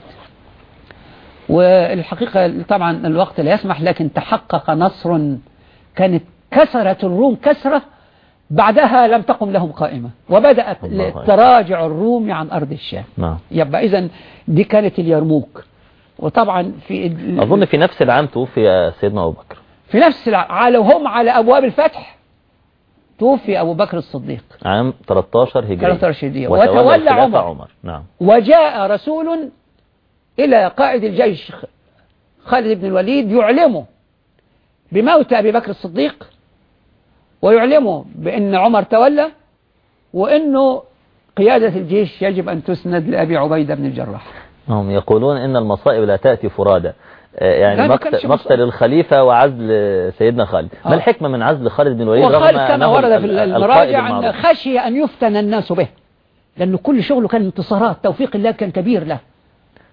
C: والحقيقة طبعا الوقت لا يسمح لكن تحقق نصر كانت كسرت الروم كسرة بعدها لم تقم لهم قائمة. وبدأت. تراجع الروم عن أرض الشام.
B: نعم.
C: يبقى إذن دي كانت اليرموك. وطبعا في
B: أظن في نفس العام توفي سيدنا أبو بكر.
C: في نفس الع... على هم على أبواب الفتح. توفي أبو بكر الصديق.
B: عام 13 هجري.
C: 13 هجرية.
B: وتولى
C: عمر.
B: عمر. نعم.
C: وجاء رسول إلى قائد الجيش خالد بن الوليد يعلمه بموت أبي بكر الصديق ويعلمه بأن عمر تولى وأنه قيادة الجيش يجب أن تسند لأبي عبيدة بن الجراح.
B: هم يقولون إن المصائب لا تأتي فرادى. يعني
C: ما كانش
B: مقتل. مقتل الخليفة وعزل سيدنا خالد
C: آه.
B: ما الحكمة من عزل خالد بن الوليد
C: وخالد كما ورد في
B: القائد
C: المراجع أن؟ خشي أن يفتن الناس به لأنه كل شغله كان انتصارات توفيق الله كان كبير له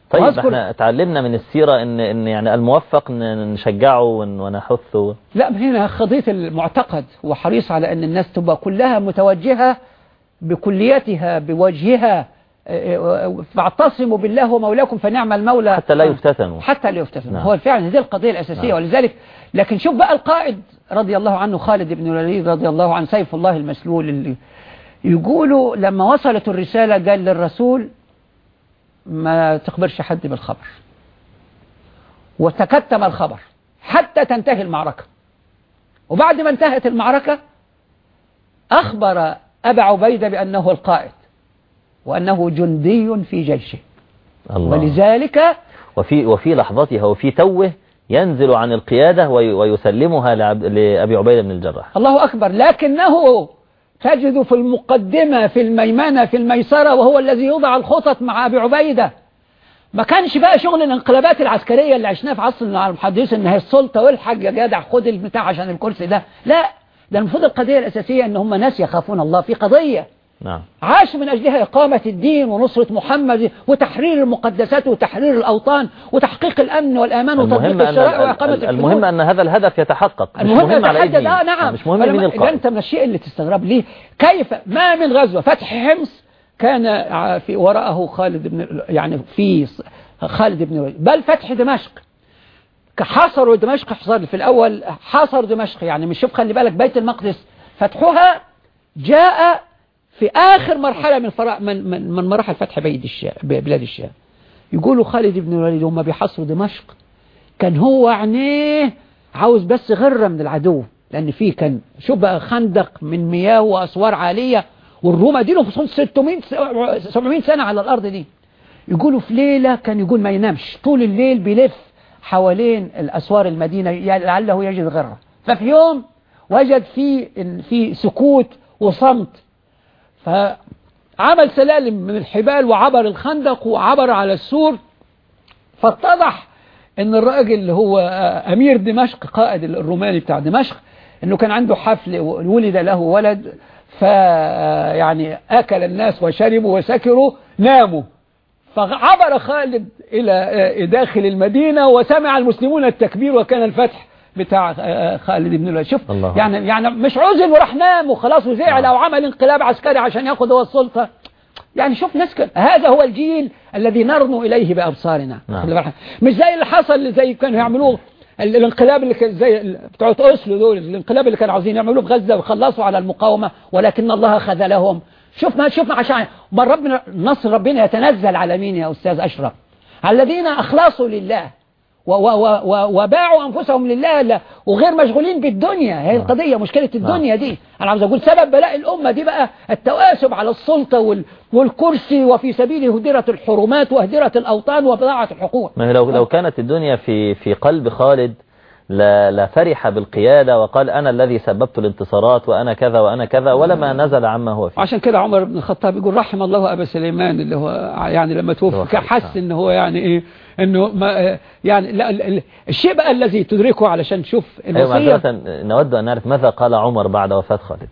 B: طيب
C: وأذكر-
B: إحنا تعلمنا من السيرة ان إن يعني الموفق نشجعه ون- ونحثه
C: لا هنا قضية المعتقد وحريص على أن الناس تبقى كلها متوجهة بكليتها بوجهها آه، آه، فاعتصموا بالله ومولاكم فنعم المولى.
B: حتى لا يفتتنوا.
C: حتى لا يفتتنوا.
B: نعم.
C: هو فعلا هذه القضية الأساسية.
B: نعم.
C: ولذلك لكن شوف بقى القائد رضي الله عنه خالد بن الوليد رضي الله عنه سيف الله المسلول اللي يقولوا لما وصلت الرسالة قال للرسول ما تخبرش حد بالخبر. وتكتم الخبر حتى تنتهي المعركة. وبعد ما انتهت المعركة أخبر أبا عبيدة بأنه القائد. وأنه جندي في جيشه.
B: الله.
C: ولذلك
B: وفي وفي لحظتها وفي توه ينزل عن القيادة وي- ويسلمها لأبي عبيدة بن الجراح.
C: الله أكبر. لكنه تجد في المقدمة في الميمنة في الميسرة وهو الذي يوضع الخطط مع أبي عبيدة. ما كانش بقى شغل الانقلابات العسكرية اللي عشناها في عصر المحدثين إن هي السلطة والحج يا جدع خد البتاع عشان الكرسي ده. لا ده المفروض القضية الأساسية إن هم ناس يخافون الله في قضية.
B: نعم.
C: عاشوا من أجلها إقامة الدين ونصرة محمد وتحرير المقدسات وتحرير الأوطان وتحقيق الأمن والأمان وتطبيق الشرائع وإقامة
B: ال- المهم
C: الحدود.
B: أن هذا الهدف يتحقق. مش
C: المهم
B: مهم على أيدي.
C: آه نعم.
B: مش مهم
C: إذا
B: القائد.
C: أنت من الشيء اللي تستغرب ليه كيف ما من غزوة فتح حمص كان في وراءه خالد بن يعني في خالد بن الوليد بل فتح دمشق. حاصروا دمشق حصار في الأول حاصروا دمشق يعني مش شوف خلي بالك بيت المقدس. فتحها جاء في آخر مرحلة من من من, من مراحل فتح بيد الشام بلاد الشام يقولوا خالد بن الوليد هم بيحاصروا دمشق. كان هو عينيه عاوز بس غرة من العدو لأن فيه كان بقى خندق من مياه وأسوار عالية والروم دي لهم 600 700 سنة على الأرض دي. يقولوا في ليلة كان يقول ما ينامش طول الليل بيلف حوالين الأسوار المدينة لعله يجد غرة. ففي يوم وجد في في سكوت وصمت. فعمل سلالم من الحبال وعبر الخندق وعبر على السور فاتضح إن الراجل اللي هو أمير دمشق قائد الروماني بتاع دمشق إنه كان عنده حفل ولد له ولد فيعني أكل الناس وشربوا وسكروا ناموا. فعبر خالد إلى داخل المدينة وسمع المسلمون التكبير وكان الفتح. بتاع خالد بن الوليد. شوف
B: الله.
C: يعني يعني مش عزل وراح نام وخلاص وزعل أو عمل انقلاب عسكري عشان يأخذ هو السلطة. يعني شوف ناس هذا هو الجيل الذي نرنو إليه بأبصارنا.
B: نعم.
C: مش زي اللي حصل زي كانوا يعملوه ال- الانقلاب اللي كان زي بتوع أوسلو دول الانقلاب اللي كانوا عاوزين يعملوه في غزة وخلصوا على المقاومة ولكن الله خذلهم شوف ما شوف ما عشان بل ربنا نصر ربنا يتنزل على مين يا أستاذ أشرف؟ على الذين أخلصوا لله. وباعوا أنفسهم لله لا وغير مشغولين بالدنيا. هي القضية مشكلة الدنيا دي. أنا عاوز أقول سبب بلاء الأمة دي بقى التواسب على السلطة وال والكرسي وفي سبيله هدرة الحرمات وهدرة الأوطان وبضاعة الحقوق.
B: ما لو لو كانت الدنيا في في قلب خالد لا لا فرح بالقيادة وقال أنا الذي سببت الانتصارات وأنا كذا وأنا كذا ولما نزل عما هو فيه.
C: عشان كده عمر بن الخطاب يقول رحم الله أبا سليمان اللي هو يعني لما
B: خالد،
C: حس. إن هو يعني إيه إنه ما يعني لا ال- ال- الشيء بقى الذي تدركه علشان تشوف
B: أيوة
C: الوصية
B: معذرة نود أن نعرف ماذا قال عمر بعد وفاة خالد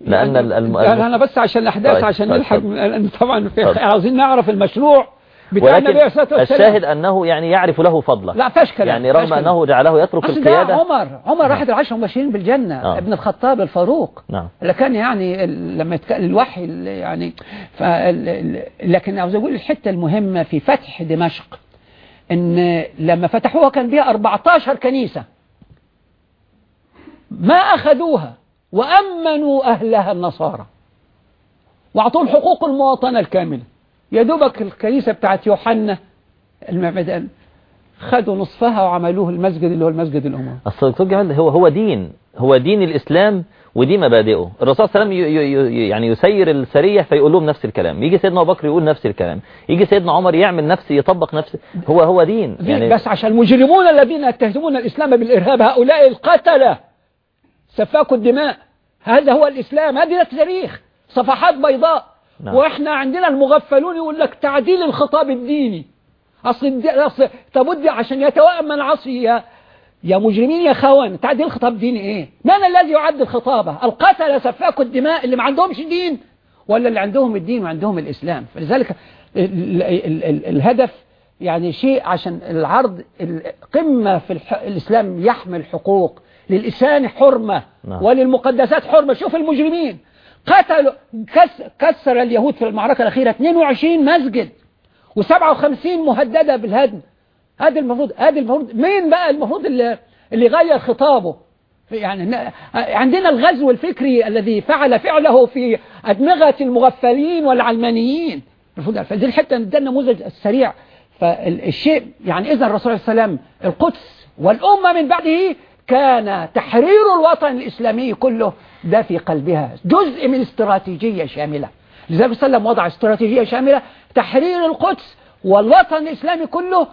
B: لأن الم...
C: يعني أنا بس عشان الأحداث
B: طيب،
C: عشان
B: طيب،
C: نلحق
B: اتفضل.
C: لأن طبعا في. عاوزين نعرف المشروع بتاع النبي عليه.
B: الشاهد أنه يعني يعرف له فضله
C: لا كلام
B: يعني رغم. أنه جعله يترك القيادة
C: عمر عمر راحت العشر مبشرين بالجنة
B: آه.
C: ابن الخطاب الفاروق
B: نعم
C: اللي كان يعني لما. الوحي ال- يعني ف... لكن عاوز أقول الحتة المهمة في فتح دمشق إن لما فتحوها كان بها 14 كنيسة. ما أخذوها وأمنوا أهلها النصارى. وأعطوهم حقوق المواطنة الكاملة. يا دوبك الكنيسة بتاعت يوحنا المعمدان خدوا نصفها وعملوه المسجد اللي هو المسجد الأموي.
B: أصل الدكتور جمال هو هو دين. هو دين الإسلام ودي مبادئه. الرسول صلى الله عليه وسلم يعني يسير السرية فيقول لهم نفس الكلام. يجي سيدنا أبو بكر يقول نفس الكلام. يجي سيدنا عمر يعمل نفس يطبق نفس. هو هو دين.
C: يعني بس عشان المجرمون الذين يتهمون الإسلام بالإرهاب هؤلاء القتلة. سفاكوا الدماء. هذا هو الإسلام. هذه التاريخ صفحات بيضاء.
B: نعم.
C: وإحنا عندنا المغفلون يقول لك تعديل الخطاب الديني. أصل, الدي... أصل تبدي عشان يتوائم من عصي يا مجرمين يا خوان تعديل الخطاب الديني إيه؟ من الذي يعدل خطابه القتلة سفاكوا الدماء اللي ما عندهمش دين ولا اللي عندهم الدين وعندهم الإسلام. فلذلك ال ال ال الهدف يعني شيء عشان العرض القمة في. الإسلام يحمل حقوق. للإنسان حرمة
B: نعم.
C: وللمقدسات حرمة. شوف المجرمين. قتلوا كس... كسر اليهود في المعركة الأخيرة 22 مسجد و57 مهددة بالهدم. هذا المفروض هذا المفروض مين بقى المفروض اللي, اللي غير خطابه؟ يعني عندنا الغزو الفكري الذي فعل فعله في أدمغة المغفلين والعلمانيين. المفروض فدي الحتة ده النموذج السريع. فالشيء يعني إذا الرسول عليه وسلم القدس والأمة من بعده كان تحرير الوطن الإسلامي كله ده في قلبها. جزء من استراتيجية شاملة. لذلك صلى الله عليه وسلم وضع استراتيجية شاملة. تحرير القدس والوطن الإسلامي كله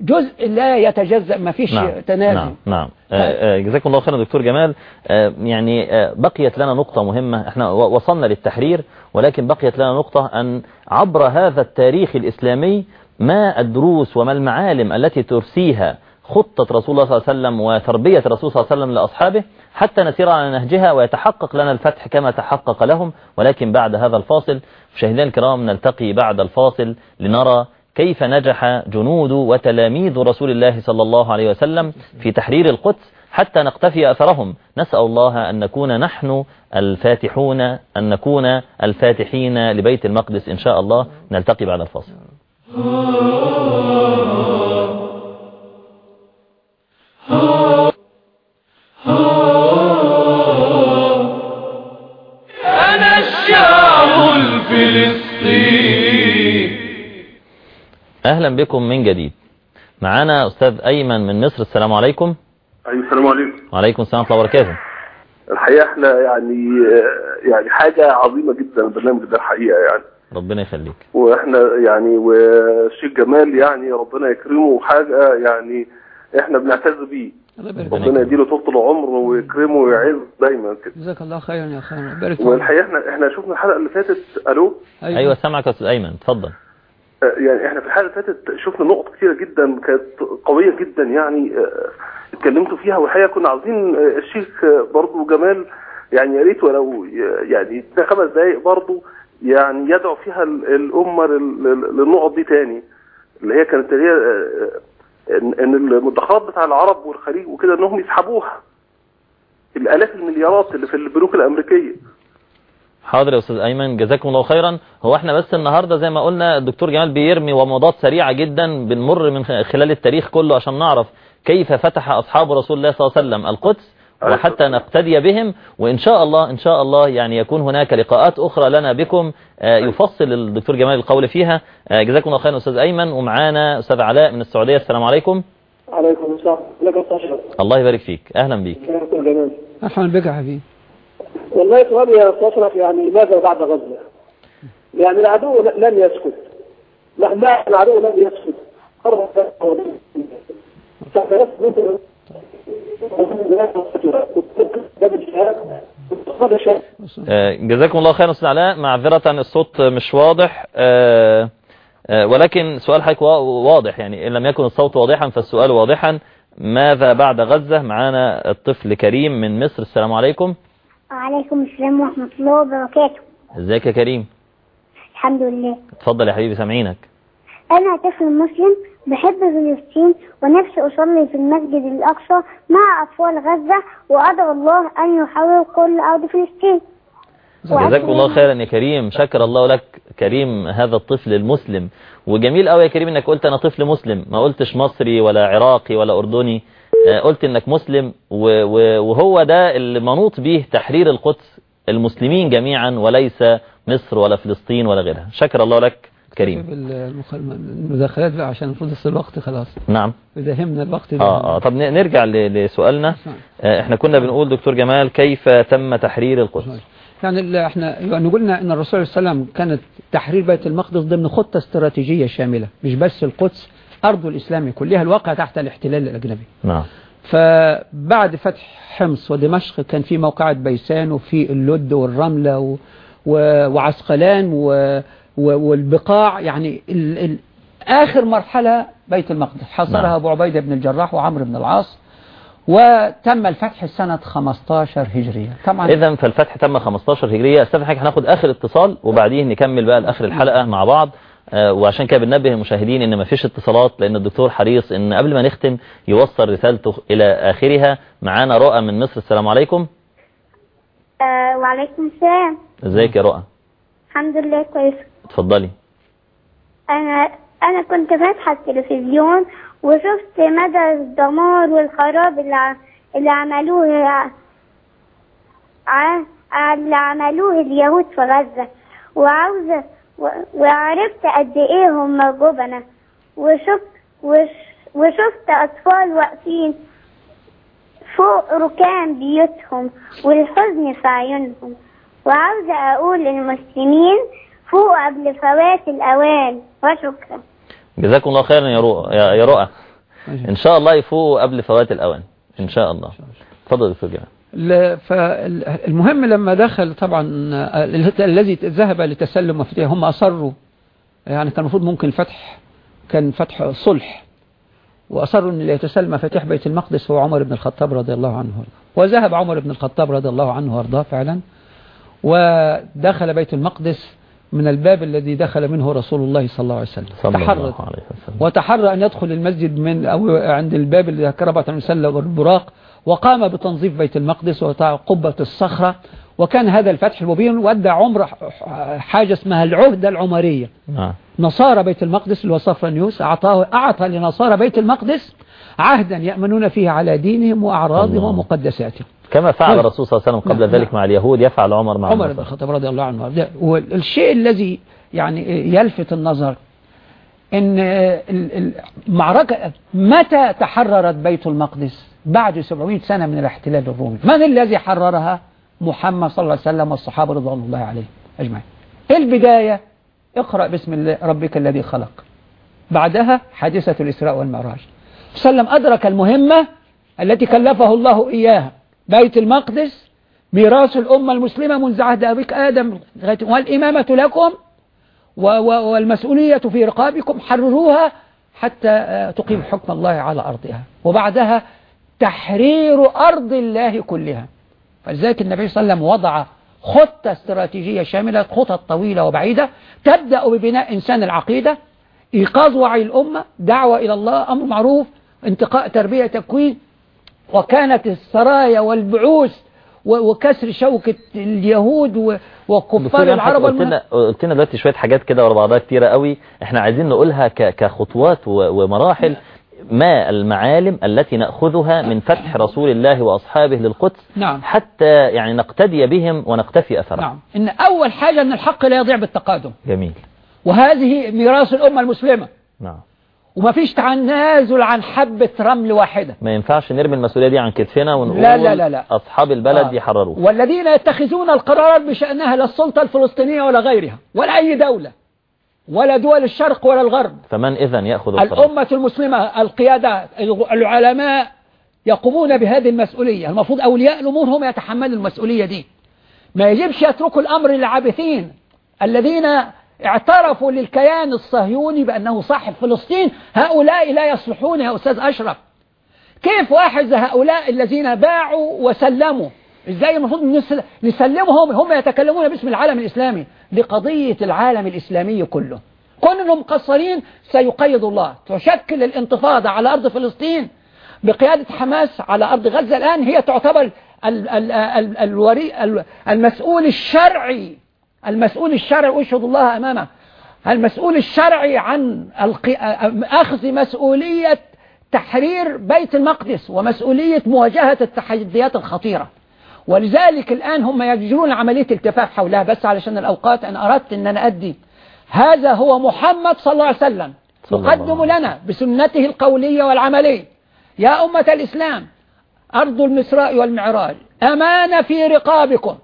C: جزء لا يتجزأ ما فيش
B: نعم
C: تنازل.
B: نعم. نعم آه، آه، جزاكم الله خيرا دكتور جمال. آه، يعني بقيت لنا نقطة مهمة. إحنا وصلنا للتحرير ولكن بقيت لنا نقطة أن عبر هذا التاريخ الإسلامي ما الدروس وما المعالم التي ترسيها خطة رسول الله صلى الله عليه وسلم وتربية الرسول صلى الله عليه وسلم لأصحابه حتى نسير على نهجها ويتحقق لنا الفتح كما تحقق لهم. ولكن بعد هذا الفاصل مشاهدينا الكرام نلتقي بعد الفاصل لنرى كيف نجح جنود وتلاميذ رسول الله صلى الله عليه وسلم في تحرير القدس حتى نقتفي أثرهم؟ نسأل الله أن نكون نحن الفاتحون أن نكون الفاتحين لبيت المقدس إن شاء الله. نلتقي بعد الفاصل.
A: أنا
B: أهلا بكم من جديد. معنا أستاذ أيمن من مصر السلام عليكم.
D: أيوة السلام عليكم.
B: وعليكم السلام ورحمة الله وبركاته.
D: الحقيقة إحنا يعني يعني حاجة عظيمة جدا البرنامج ده الحقيقة يعني.
B: ربنا يخليك.
D: وإحنا يعني والشيخ جمال يعني ربنا يكرمه حاجة يعني إحنا بنعتز بيه.
C: الله يبارك
B: ربنا
C: فيك.
D: ربنا يديله طول العمر ويكرمه ويعز دايما كده.
C: جزاك الله خيرا يا خير بارك فيك.
D: والحقيقة إحنا إحنا شفنا الحلقة اللي فاتت. ألو؟
B: أيوة سامعك يا أستاذ أيمن. اتفضل.
D: يعني إحنا في الحلقة اللي فاتت شفنا نقط كتيرة جدا كانت قوية جدا يعني آه، اتكلمتوا فيها والحقيقة كنا عاوزين آه، الشيخ آه، برضو جمال يعني يا ريت ولو يعني ده خمس دقايق برضو يعني يدعو فيها ال- الأمة لل- لل- للنقط دي تاني اللي هي كانت هي آه، إن المدخرات بتاع العرب والخليج وكده إنهم يسحبوها. الآلاف المليارات اللي في البنوك الأمريكية.
B: حاضر يا أستاذ أيمن جزاكم الله خيرا. هو إحنا بس النهاردة زي ما قلنا الدكتور جمال بيرمي ومضات سريعة جدا بنمر من خلال التاريخ كله عشان نعرف كيف فتح أصحاب رسول الله صلى الله عليه وسلم القدس وحتى نقتدي بهم. وإن شاء الله إن شاء الله يعني يكون هناك لقاءات أخرى لنا بكم آه، يفصل الدكتور جمال القول فيها. آه، جزاكم الله خيرا أستاذ أيمن. ومعانا أستاذ علاء من السعودية. السلام عليكم.
E: عليكم السلام.
B: الله يبارك فيك. أهلا بيك.
C: مرحبا بك يا حبيبي.
E: والله أستاذ أشرف يعني ماذا بعد غزة؟ يعني العدو لن يسكت. مهما العدو لن يسكت.
B: جزاكم الله خيرا أستاذ علاء. معذرة الصوت مش واضح. آه، آه، ولكن سؤال حضرتك وا- واضح. يعني إن لم يكن الصوت واضحا فالسؤال واضحا. ماذا بعد غزة؟ معانا الطفل كريم من مصر. السلام عليكم.
F: وعليكم السلام ورحمة الله وبركاته.
B: ازيك يا كريم؟
F: الحمد لله.
B: اتفضل يا حبيبي سامعينك.
F: أنا طفل مسلم بحب فلسطين ونفسي أصلي في المسجد الأقصى مع أطفال غزة وأدعو الله أن يحرر كل أرض فلسطين.
B: جزاكم الله خيرا يا كريم. شكر الله لك كريم هذا الطفل المسلم. وجميل قوي يا كريم إنك قلت أنا طفل مسلم. ما قلتش مصري ولا عراقي ولا أردني. قلت إنك مسلم وهو ده اللي منوط به تحرير القدس المسلمين جميعا وليس مصر ولا فلسطين ولا غيرها. شكر الله لك كريم.
C: المداخلات بقى عشان المفروض الوقت خلاص.
B: نعم.
C: إذا همنا الوقت ده
B: آه آه طب نرجع لسؤالنا. آه، إحنا كنا بنقول دكتور جمال كيف تم تحرير القدس؟
C: يعني إحنا يعني قلنا إن الرسول صلى الله عليه وسلم كانت تحرير بيت المقدس ضمن خطة استراتيجية شاملة مش بس القدس أرض الإسلام كلها الواقع تحت الاحتلال الأجنبي.
B: نعم.
C: فبعد فتح حمص ودمشق كان في موقعة بيسان وفي اللد والرملة و و وعسقلان و و والبقاع يعني ال ال آخر مرحلة بيت المقدس. حصرها
B: نعم.
C: أبو عبيدة بن الجراح وعمرو بن العاص. وتم الفتح سنة 15 هجرية. طبعا
B: اذا فالفتح تم 15 هجرية. أستاذ حاجة هناخد آخر اتصال وبعدين نكمل بقى لاخر الحلقة مع بعض. وعشان كده بننبه المشاهدين إن مفيش اتصالات لأن الدكتور حريص إن قبل ما نختم يوصل رسالته إلى آخرها. معانا رؤى من مصر. السلام عليكم.
F: آه وعليكم السلام.
B: إزيك يا رؤى؟
F: الحمد لله كويس
B: اتفضلي.
F: أنا أنا كنت فاتحة التلفزيون وشفت مدى الدمار والخراب اللي اللي عملوه اللي عملوه اليهود في غزة. وعاوزة و- وعرفت قد إيه هم جبنة. وشفت وش وشفت أطفال واقفين فوق ركام بيوتهم والحزن في عيونهم. وعاوزة أقول للمسلمين فوق قبل فوات الأوان. وشكرا.
B: جزاكم الله خيرا يا رؤى يا رؤى. إن شاء الله يفوقوا قبل فوات الأوان. إن شاء الله. اتفضل يا دكتور جمال.
C: فالمهم لما دخل طبعا ال- الذي ذهب لتسلم مفاتيح هم أصروا. يعني كان المفروض ممكن الفتح كان فتح صلح. وأصروا أن اللي يتسلم مفاتيح بيت المقدس هو عمر بن الخطاب رضي الله عنه وذهب عمر بن الخطاب رضي الله عنه وأرضاه فعلا. ودخل بيت المقدس من الباب الذي دخل منه رسول الله صلى الله عليه وسلم.
B: صلى الله
C: تحرك
B: عليه وسلم.
C: وتحرى أن يدخل المسجد من أو عند الباب اللي ذكر بعض المسلة والبراق. وقام بتنظيف بيت المقدس وتع قبة الصخرة وكان هذا الفتح المبين وأدى عمر حاجة اسمها العهدة العمرية
B: نعم
C: نصارى بيت المقدس اللي هو صفرانيوس أعطاه أعطى لنصارى بيت المقدس عهدا يأمنون فيه على دينهم وأعراضهم. ومقدساتهم
B: كما فعل
C: طيب.
B: الرسول صلى الله عليه وسلم قبل
C: نعم،
B: ذلك
C: نعم.
B: مع اليهود يفعل عمر مع
C: عمر بن. الخطاب رضي الله عنه والشيء الذي يعني يلفت النظر إن ال- ال- المعركة متى تحررت بيت المقدس بعد 700 سنة من الاحتلال الرومي. من الذي حررها؟ محمد صلى الله عليه وسلم والصحابة رضوان الله عليهم أجمعين. البداية؟ اقرأ باسم ربك الذي خلق. بعدها حادثة الإسراء والمعراج. وسلم أدرك المهمة التي كلفه الله إياها. بيت المقدس ميراث الأمة المسلمة منذ عهد أبيك آدم. والإمامة لكم والمسؤولية في رقابكم. حرروها حتى تقيم حكم الله على أرضها. وبعدها تحرير أرض الله كلها. فلذلك النبي صلى الله عليه وسلم وضع خطة استراتيجية شاملة خطط طويلة وبعيدة. تبدأ ببناء إنسان العقيدة إيقاظ وعي الأمة دعوة إلى الله أمر معروف انتقاء تربية تكوين. وكانت السرايا والبعوث وكسر شوكة اليهود وكفار العرب
B: قلت
C: والمن...
B: لنا قلت لنا دلوقتي شوية حاجات كده ورا بعضها كتيرة قوي. إحنا عايزين نقولها كخطوات ومراحل. ما المعالم التي نأخذها من فتح رسول الله وأصحابه للقدس
C: نعم.
B: حتى يعني نقتدي بهم ونقتفي أثرهم.
C: نعم. إن أول حاجة أن الحق لا يضيع بالتقادم.
B: جميل.
C: وهذه ميراث الأمة المسلمة.
B: نعم.
C: وما فيش تنازل عن حبة رمل واحدة.
B: ما ينفعش نرمي المسؤولية دي عن كتفنا ونقول
C: لا لا لا لا.
B: أصحاب البلد
C: آه.
B: يحرروه.
C: والذين يتخذون القرارات بشأنها لا السلطة الفلسطينية ولا غيرها ولا أي دولة. ولا دول الشرق ولا الغرب.
B: فمن اذا يأخذ القرار؟
C: الأمة المسلمة القيادات العلماء يقومون بهذه المسؤولية. المفروض أولياء الأمور هم يتحملوا المسؤولية دي. ما يجبش يتركوا الأمر للعابثين. الذين اعترفوا للكيان الصهيوني بأنه صاحب فلسطين هؤلاء لا يصلحون يا أستاذ أشرف. كيف واحد زي هؤلاء الذين باعوا وسلموا؟ إزاي المفروض نس- نسلمهم؟ هم يتكلمون باسم العالم الإسلامي. لقضية العالم الإسلامي كله. كون انهم مقصرين سيقيد الله. تشكل الانتفاضة على أرض فلسطين بقيادة حماس على أرض غزة الآن هي تعتبر ال ال ال الوري ال المسؤول الشرعي. المسؤول الشرعي واشهد الله أمامه. المسؤول الشرعي عن أخذ مسؤولية تحرير بيت المقدس ومسؤولية مواجهة التحديات الخطيرة. ولذلك الآن هم يجرون عملية التفاف حولها بس علشان الأوقات أنا أردت أن أنا أدي. هذا هو محمد صلى الله عليه وسلم يقدم لنا بسنته القولية والعملية. يا أمة الإسلام أرض المسراء والمعراج أمان في رقابكم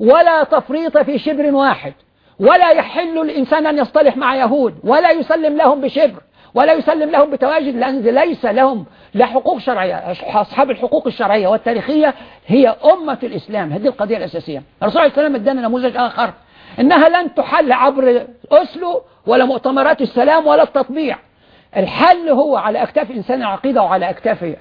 C: ولا تفريط في شبر واحد ولا يحل الإنسان أن يصطلح مع يهود ولا يسلم لهم بشبر. ولا يسلم لهم بتواجد لأن ليس لهم لا حقوق شرعية. أصحاب الحقوق الشرعية والتاريخية هي أمة الإسلام هذه القضية الأساسية. الرسول عليه السلام ادانا نموذج آخر إنها لن تحل عبر أسلو ولا مؤتمرات السلام ولا التطبيع. الحل هو على أكتاف إنسان العقيدة وعلى أكتاف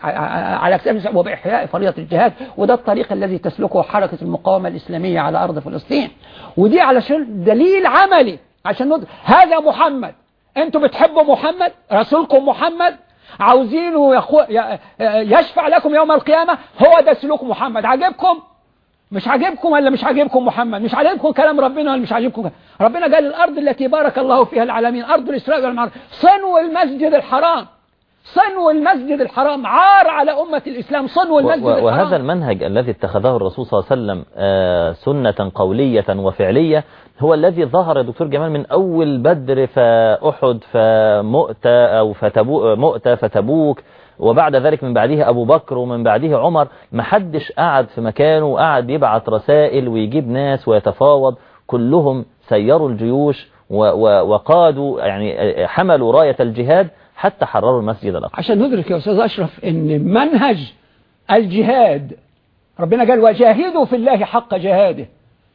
C: على أكتاف وبإحياء فريضة الجهاد. وده الطريق الذي تسلكه حركة المقاومة الإسلامية على أرض فلسطين. ودي على دليل عملي عشان ند... هذا محمد أنتوا بتحبوا محمد؟ رسولكم محمد؟ عاوزينه يخو... يشفع لكم يوم القيامة؟ هو ده سلوك محمد. عجبكم مش عاجبكم ولا مش عاجبكم محمد؟ مش عاجبكم كلام ربنا ولا مش عاجبكم ربنا قال الأرض التي بارك الله فيها العالمين أرض الإسراء والمعراج. صنوا المسجد الحرام. صنوا المسجد الحرام. عار على أمة الإسلام. صنوا المسجد الحرام.
B: وهذا المنهج الذي اتخذه الرسول صلى الله عليه وسلم سنة قولية وفعلية هو الذي ظهر يا دكتور جمال من أول بدر فأحد فمؤتة أو فتبو مؤتة فتبوك وبعد ذلك من بعده أبو بكر ومن بعده عمر. ما حدش قعد في مكانه وقعد يبعت رسائل ويجيب ناس ويتفاوض. كلهم سيروا الجيوش وقادوا يعني حملوا راية الجهاد حتى حرروا المسجد الأقصى.
C: عشان ندرك يا أستاذ أشرف أن منهج الجهاد ربنا قال وجاهدوا في الله حق جهاده.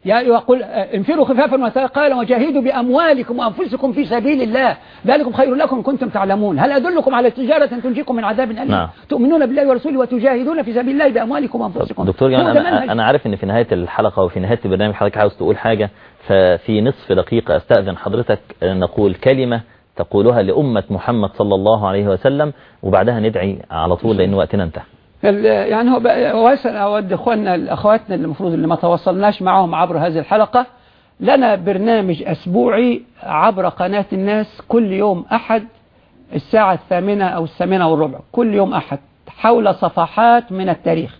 C: يقول انفروا خفافا وثقالا وجاهدوا بأموالكم وأنفسكم في سبيل الله. ذلكم خير لكم كنتم تعلمون. هل أدلكم على تجارة تنجيكم من عذاب أليم؟ نعم. تؤمنون بالله ورسوله وتجاهدون في سبيل الله بأموالكم وأنفسكم.
B: دكتور يعني أنا, أنا عارف أن في نهاية الحلقة وفي نهاية البرنامج حضرتك عاوز تقول حاجة. ففي نصف دقيقة أستأذن حضرتك نقول كلمة تقولها لأمة محمد صلى الله عليه وسلم وبعدها ندعي على طول لأن وقتنا انتهى.
C: يعني هو واسأل أود إخواننا الأخواتنا اللي المفروض اللي ما تواصلناش معهم عبر هذه الحلقة لنا برنامج أسبوعي عبر قناة الناس كل يوم أحد الساعة الثامنة أو الثامنة والربع كل يوم أحد حول صفحات من التاريخ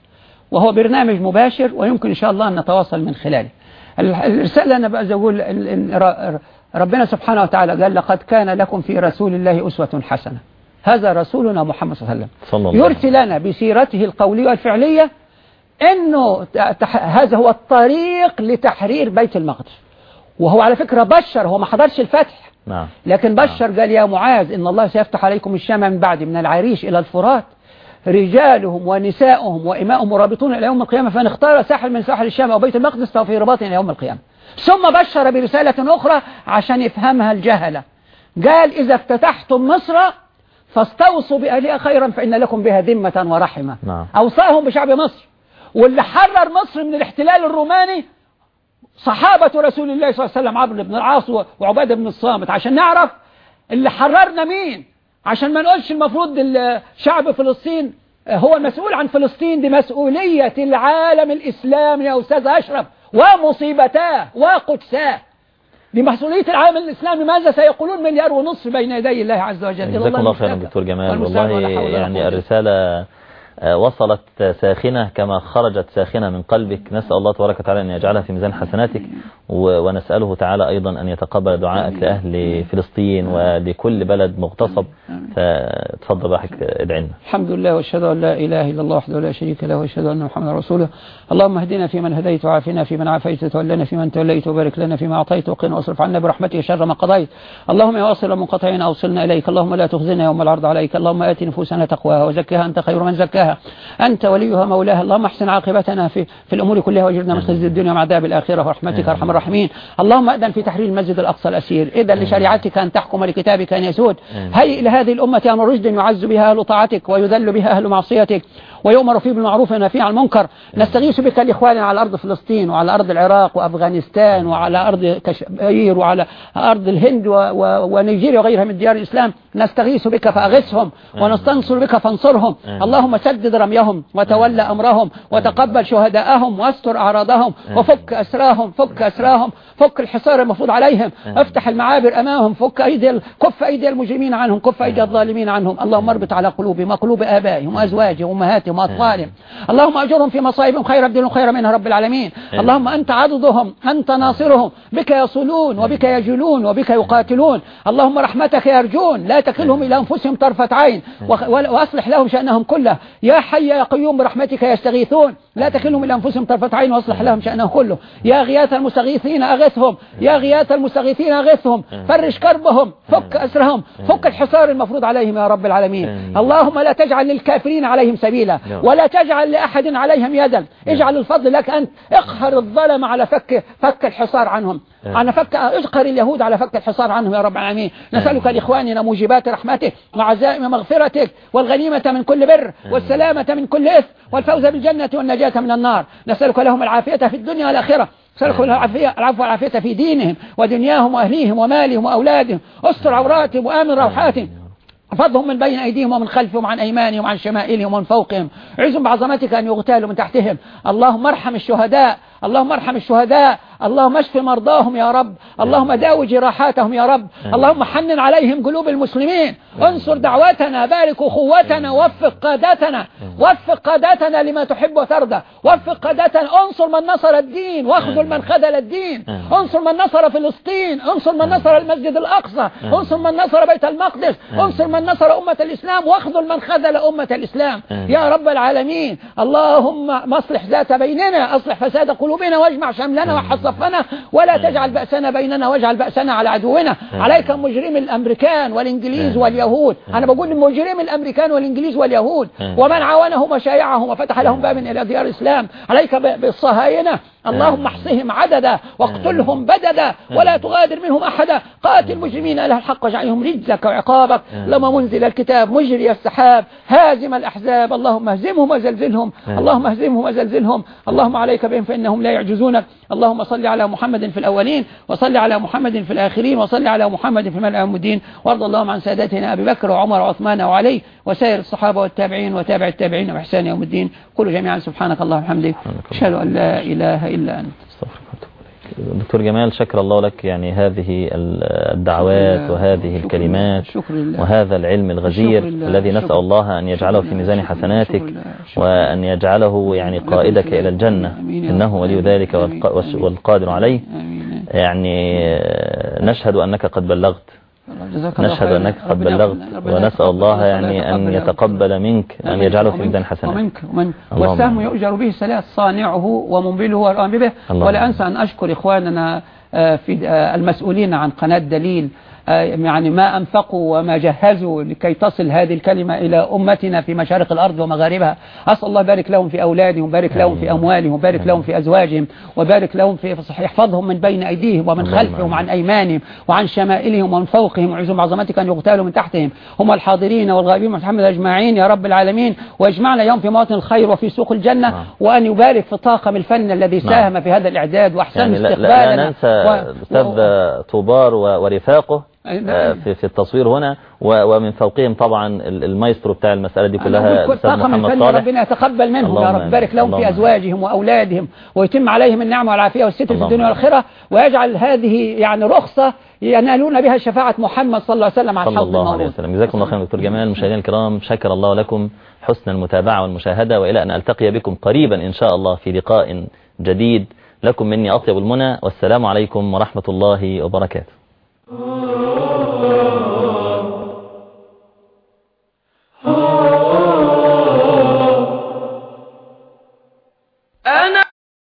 C: وهو برنامج مباشر ويمكن إن شاء الله أن نتواصل من خلاله. الرسالة أنا بقى أقول ربنا سبحانه وتعالى قال لقد كان لكم في رسول الله أسوة حسنة. هذا رسولنا محمد صلى الله عليه وسلم.
B: صلى الله
C: يرسل لنا بسيرته القولية والفعلية إنه هذا هو الطريق لتحرير بيت المقدس. وهو على فكرة بشر هو ما حضرش الفتح.
B: نعم.
C: لكن بشر نعم. قال يا معاذ إن الله سيفتح عليكم الشام من بعد من العريش إلى الفرات. رجالهم ونساؤهم وإماؤهم مرابطون إلى يوم القيامة فإن اختار ساحل من ساحل الشام أو بيت المقدس ففي رباط إلى يوم القيامة. ثم بشر برسالة أخرى عشان يفهمها الجهلة. قال إذا افتتحتم مصر فاستوصوا بأهلها خيرا فإن لكم بها ذمة ورحمة.
B: نعم.
C: أوصاهم بشعب مصر. واللي حرر مصر من الاحتلال الروماني صحابة رسول الله صلى الله عليه وسلم عمرو بن العاص وعبادة بن الصامت. عشان نعرف اللي حررنا مين. عشان ما نقولش المفروض شعب فلسطين هو المسؤول عن فلسطين دي مسؤولية العالم الإسلامي يا أستاذ أشرف ومصيبتاه وقدساه. لمسؤولية العالم الإسلامي ماذا سيقولون مليار ونصف بين يدي الله عز وجل؟
B: جزاكم الله خيرا دكتور جمال. والله يعني الرسالة وصلت ساخنة كما خرجت ساخنة من قلبك. نسأل الله تبارك وتعالى أن يجعلها في ميزان حسناتك ونسأله تعالى أيضا أن يتقبل دعائك لأهل فلسطين ولكل بلد مغتصب. فتفضل بحك ادعي لنا.
C: الحمد لله وأشهد أن لا إله إلا الله وحده لا شريك له وأشهد أن محمدا رسوله. اللهم اهدنا فيمن هديت وعافنا فيمن عافيت وتولنا فيمن توليت وبارك لنا فيما أعطيت وقنا واصرف عنا برحمتك شر ما قضيت. اللهم يا واصل المنقطعين أوصلنا إليك. اللهم لا تخزنا يوم العرض عليك. اللهم آت نفوسنا تقواها وزكها أنت خير من زكاها. أنت وليها مولاها. اللهم احسن عاقبتنا في في الأمور كلها واجرنا من خزي الدنيا مع عذاب الآخرة. ورحمتك أرحم الراحمين. اللهم أذن في تحرير المسجد الأقصى الأسير. إذا لشريعتك أن تحكم لكتابك أن يسود. هيئ لهذه الأمة أمر رشد يعز بها أهل طاعتك ويذل بها أهل معصيتك. ويؤمر فيه بالمعروف وينهى عن المنكر. نستغيث بك لإخواننا على أرض فلسطين وعلى أرض العراق وأفغانستان وعلى أرض كشمير وعلى أرض الهند ونيجيريا وغيرها من ديار الإسلام. نستغيث بك فأغثهم ونستنصر بك فانصرهم. اللهم سدد رميهم وتولى أمرهم وتقبل شهداءهم واستر أعراضهم وفك أسراهم فك أسراهم فك الحصار المفروض عليهم. افتح المعابر أمامهم فك أيدي كف أيدي المجرمين عنهم كف أيدي الظالمين عنهم. اللهم اربط على قلوبهم وقلوب آبائهم وأزواجهم وأمهاتهم وأطفالهم اللهم أجرهم في مصائبهم خير ابدلهم خير منها رب العالمين. اللهم أنت عضدهم أنت ناصرهم. بك يصلون وبك يجلون وبك يقاتلون. اللهم رحمتك يرجون. لا تكلهم إلى أنفسهم طرفة عين. وأصلح لهم شأنهم كله. يا حي يا قيوم برحمتك يستغيثون. لا تكلهم إلى أنفسهم طرفة عين وأصلح لهم شأنهم كله. يا غياث المستغيثين أغثهم. يا غياث المستغيثين أغثهم. فرش كربهم. فك أسرهم. فك الحصار المفروض عليهم يا رب العالمين. اللهم لا تجعل للكافرين عليهم سبيلا. ولا تجعل لأحد عليهم يدا. اجعل الفضل لك أنت. اقهر الظلم على فك فك الحصار عنهم. على فك اقهر اليهود على فك الحصار عنهم يا رب العالمين. نسألك لإخواننا موجبات رحمتك وعزائم مغفرتك والغنيمة من كل بر والسلامة من كل إثم والفوز بالجنة والنجاة من النار. نسألك لهم العافية في الدنيا والآخرة. نسألك العافية العفو والعافية في دينهم ودنياهم وأهليهم ومالهم وأولادهم. استر عوراتهم وآمن روحاتهم. احفظهم من بين أيديهم ومن خلفهم وعن أيمانهم وعن شمائلهم ومن فوقهم. عزهم بعظمتك أن يغتالوا من تحتهم. اللهم ارحم الشهداء اللهم ارحم الشهداء اللهم اشف مرضاهم يا رب اللهم داوي جراحاتهم يا رب اللهم حنن عليهم قلوب المسلمين. انصر دعوتنا بارك أخوتنا وفق قادتنا وفق قادتنا لما تحب وترضى. وفق قادتنا انصر من نصر الدين واخذل من خذل الدين. انصر من نصر فلسطين انصر من نصر المسجد الأقصى انصر من نصر بيت المقدس انصر من نصر أمة الإسلام واخذل من خذل أمة الإسلام. يا رب العالمين اللهم اصلح ذات بيننا اصلح فساد قلوبنا. واجمع شملنا وحص صفنا ولا تجعل بأسنا بيننا واجعل بأسنا على عدونا. عليك مجرم الأمريكان والإنجليز واليهود. أنا بقول مجرم الأمريكان والإنجليز واليهود. ومن عاونهم وشايعهم وفتح لهم باب إلى ديار الإسلام. عليك بالصهاينة. اللهم احصهم عددا واقتلهم بددا ولا تغادر منهم أحدا. قاتل المجرمين أهل الحق واجعلهم رجزك وعقابك. لما منزل الكتاب مجري السحاب. هازم الأحزاب. اللهم اهزمهم وزلزلهم. اللهم اهزمهم وزلزلهم. اللهم عليك بهم فإنهم لا يعجزونك اللهم صل على محمد في الأولين وصل على محمد في الآخرين وصل على محمد في ملأ الدين. وارض اللهم عن سادتنا أبي بكر وعمر وعثمان وعلي وسائر الصحابة والتابعين وتابع التابعين وإحسان يوم الدين. قولوا جميعا سبحانك اللهم وبحمدك. أشهد أن لا إله إلا أنت.
B: أستغفرك. دكتور جمال شكر الله لك يعني هذه الدعوات وهذه الكلمات. وهذا العلم الغزير. الذي نسأل. الله أن يجعله في ميزان حسناتك وأن يجعله يعني قائدك إلى الجنة إنه. ولي. ذلك. والقادر عليه يعني آه، نشهد أنك قد بلغت نشهد. أنك قد بلغت ونسأل الله يعني أن. يتقبل منك أن. يجعله في ميزان حسناتك
C: ومنك ومنك
B: اللهم
C: والسهم. يؤجر به ثلاث صانعه ومنبله والآمر به ولا. أنسى أن أشكر إخواننا آه، في آه، المسؤولين عن قناة دليل يعني ما أنفقوا وما جهزوا لكي تصل هذه الكلمة إلى أمتنا في مشارق الأرض ومغاربها. أسأل الله بارك لهم في أولادهم وبارك لهم في أموالهم وبارك لهم في أزواجهم وبارك لهم في صحيح يحفظهم من بين أيديهم ومن خلفهم. وعن أيمانهم وعن شمائلهم ومن فوقهم. وعزهم عظمتك أن يغتالوا من تحتهم. هم الحاضرين والغائبين محمد أجمعين يا رب العالمين. واجمعنا يوم في مواطن الخير وفي سوق الجنة.
B: نعم.
C: وأن يبارك في طاقم الفن الذي ساهم في هذا الإعداد وأحسن
B: يعني لا,
C: استقبالنا
B: لا ننسى
C: و-
B: الأستاذ طوبار ورفاقه.
C: نعم.
B: آه، في, في التصوير هنا ومن فوقهم طبعا ال- المايسترو بتاع المسألة دي كلها الأستاذ محمد صالح.
C: ربنا يتقبل منهم يا رب. بارك لهم في. أزواجهم وأولادهم ويتم عليهم النعمة والعافية والستر في الدنيا. والآخرة ويجعل هذه يعني رخصة ينالون بها شفاعة محمد صلى الله عليه وسلم على
B: صلى الله عليه وسلم. جزاكم الله خيرا دكتور جمال. مشاهدينا الكرام شكر الله لكم حسن المتابعة والمشاهدة وإلى أن ألتقي بكم قريبا إن شاء الله في لقاء جديد. لكم مني أطيب المنى والسلام عليكم ورحمة الله وبركاته. Oh.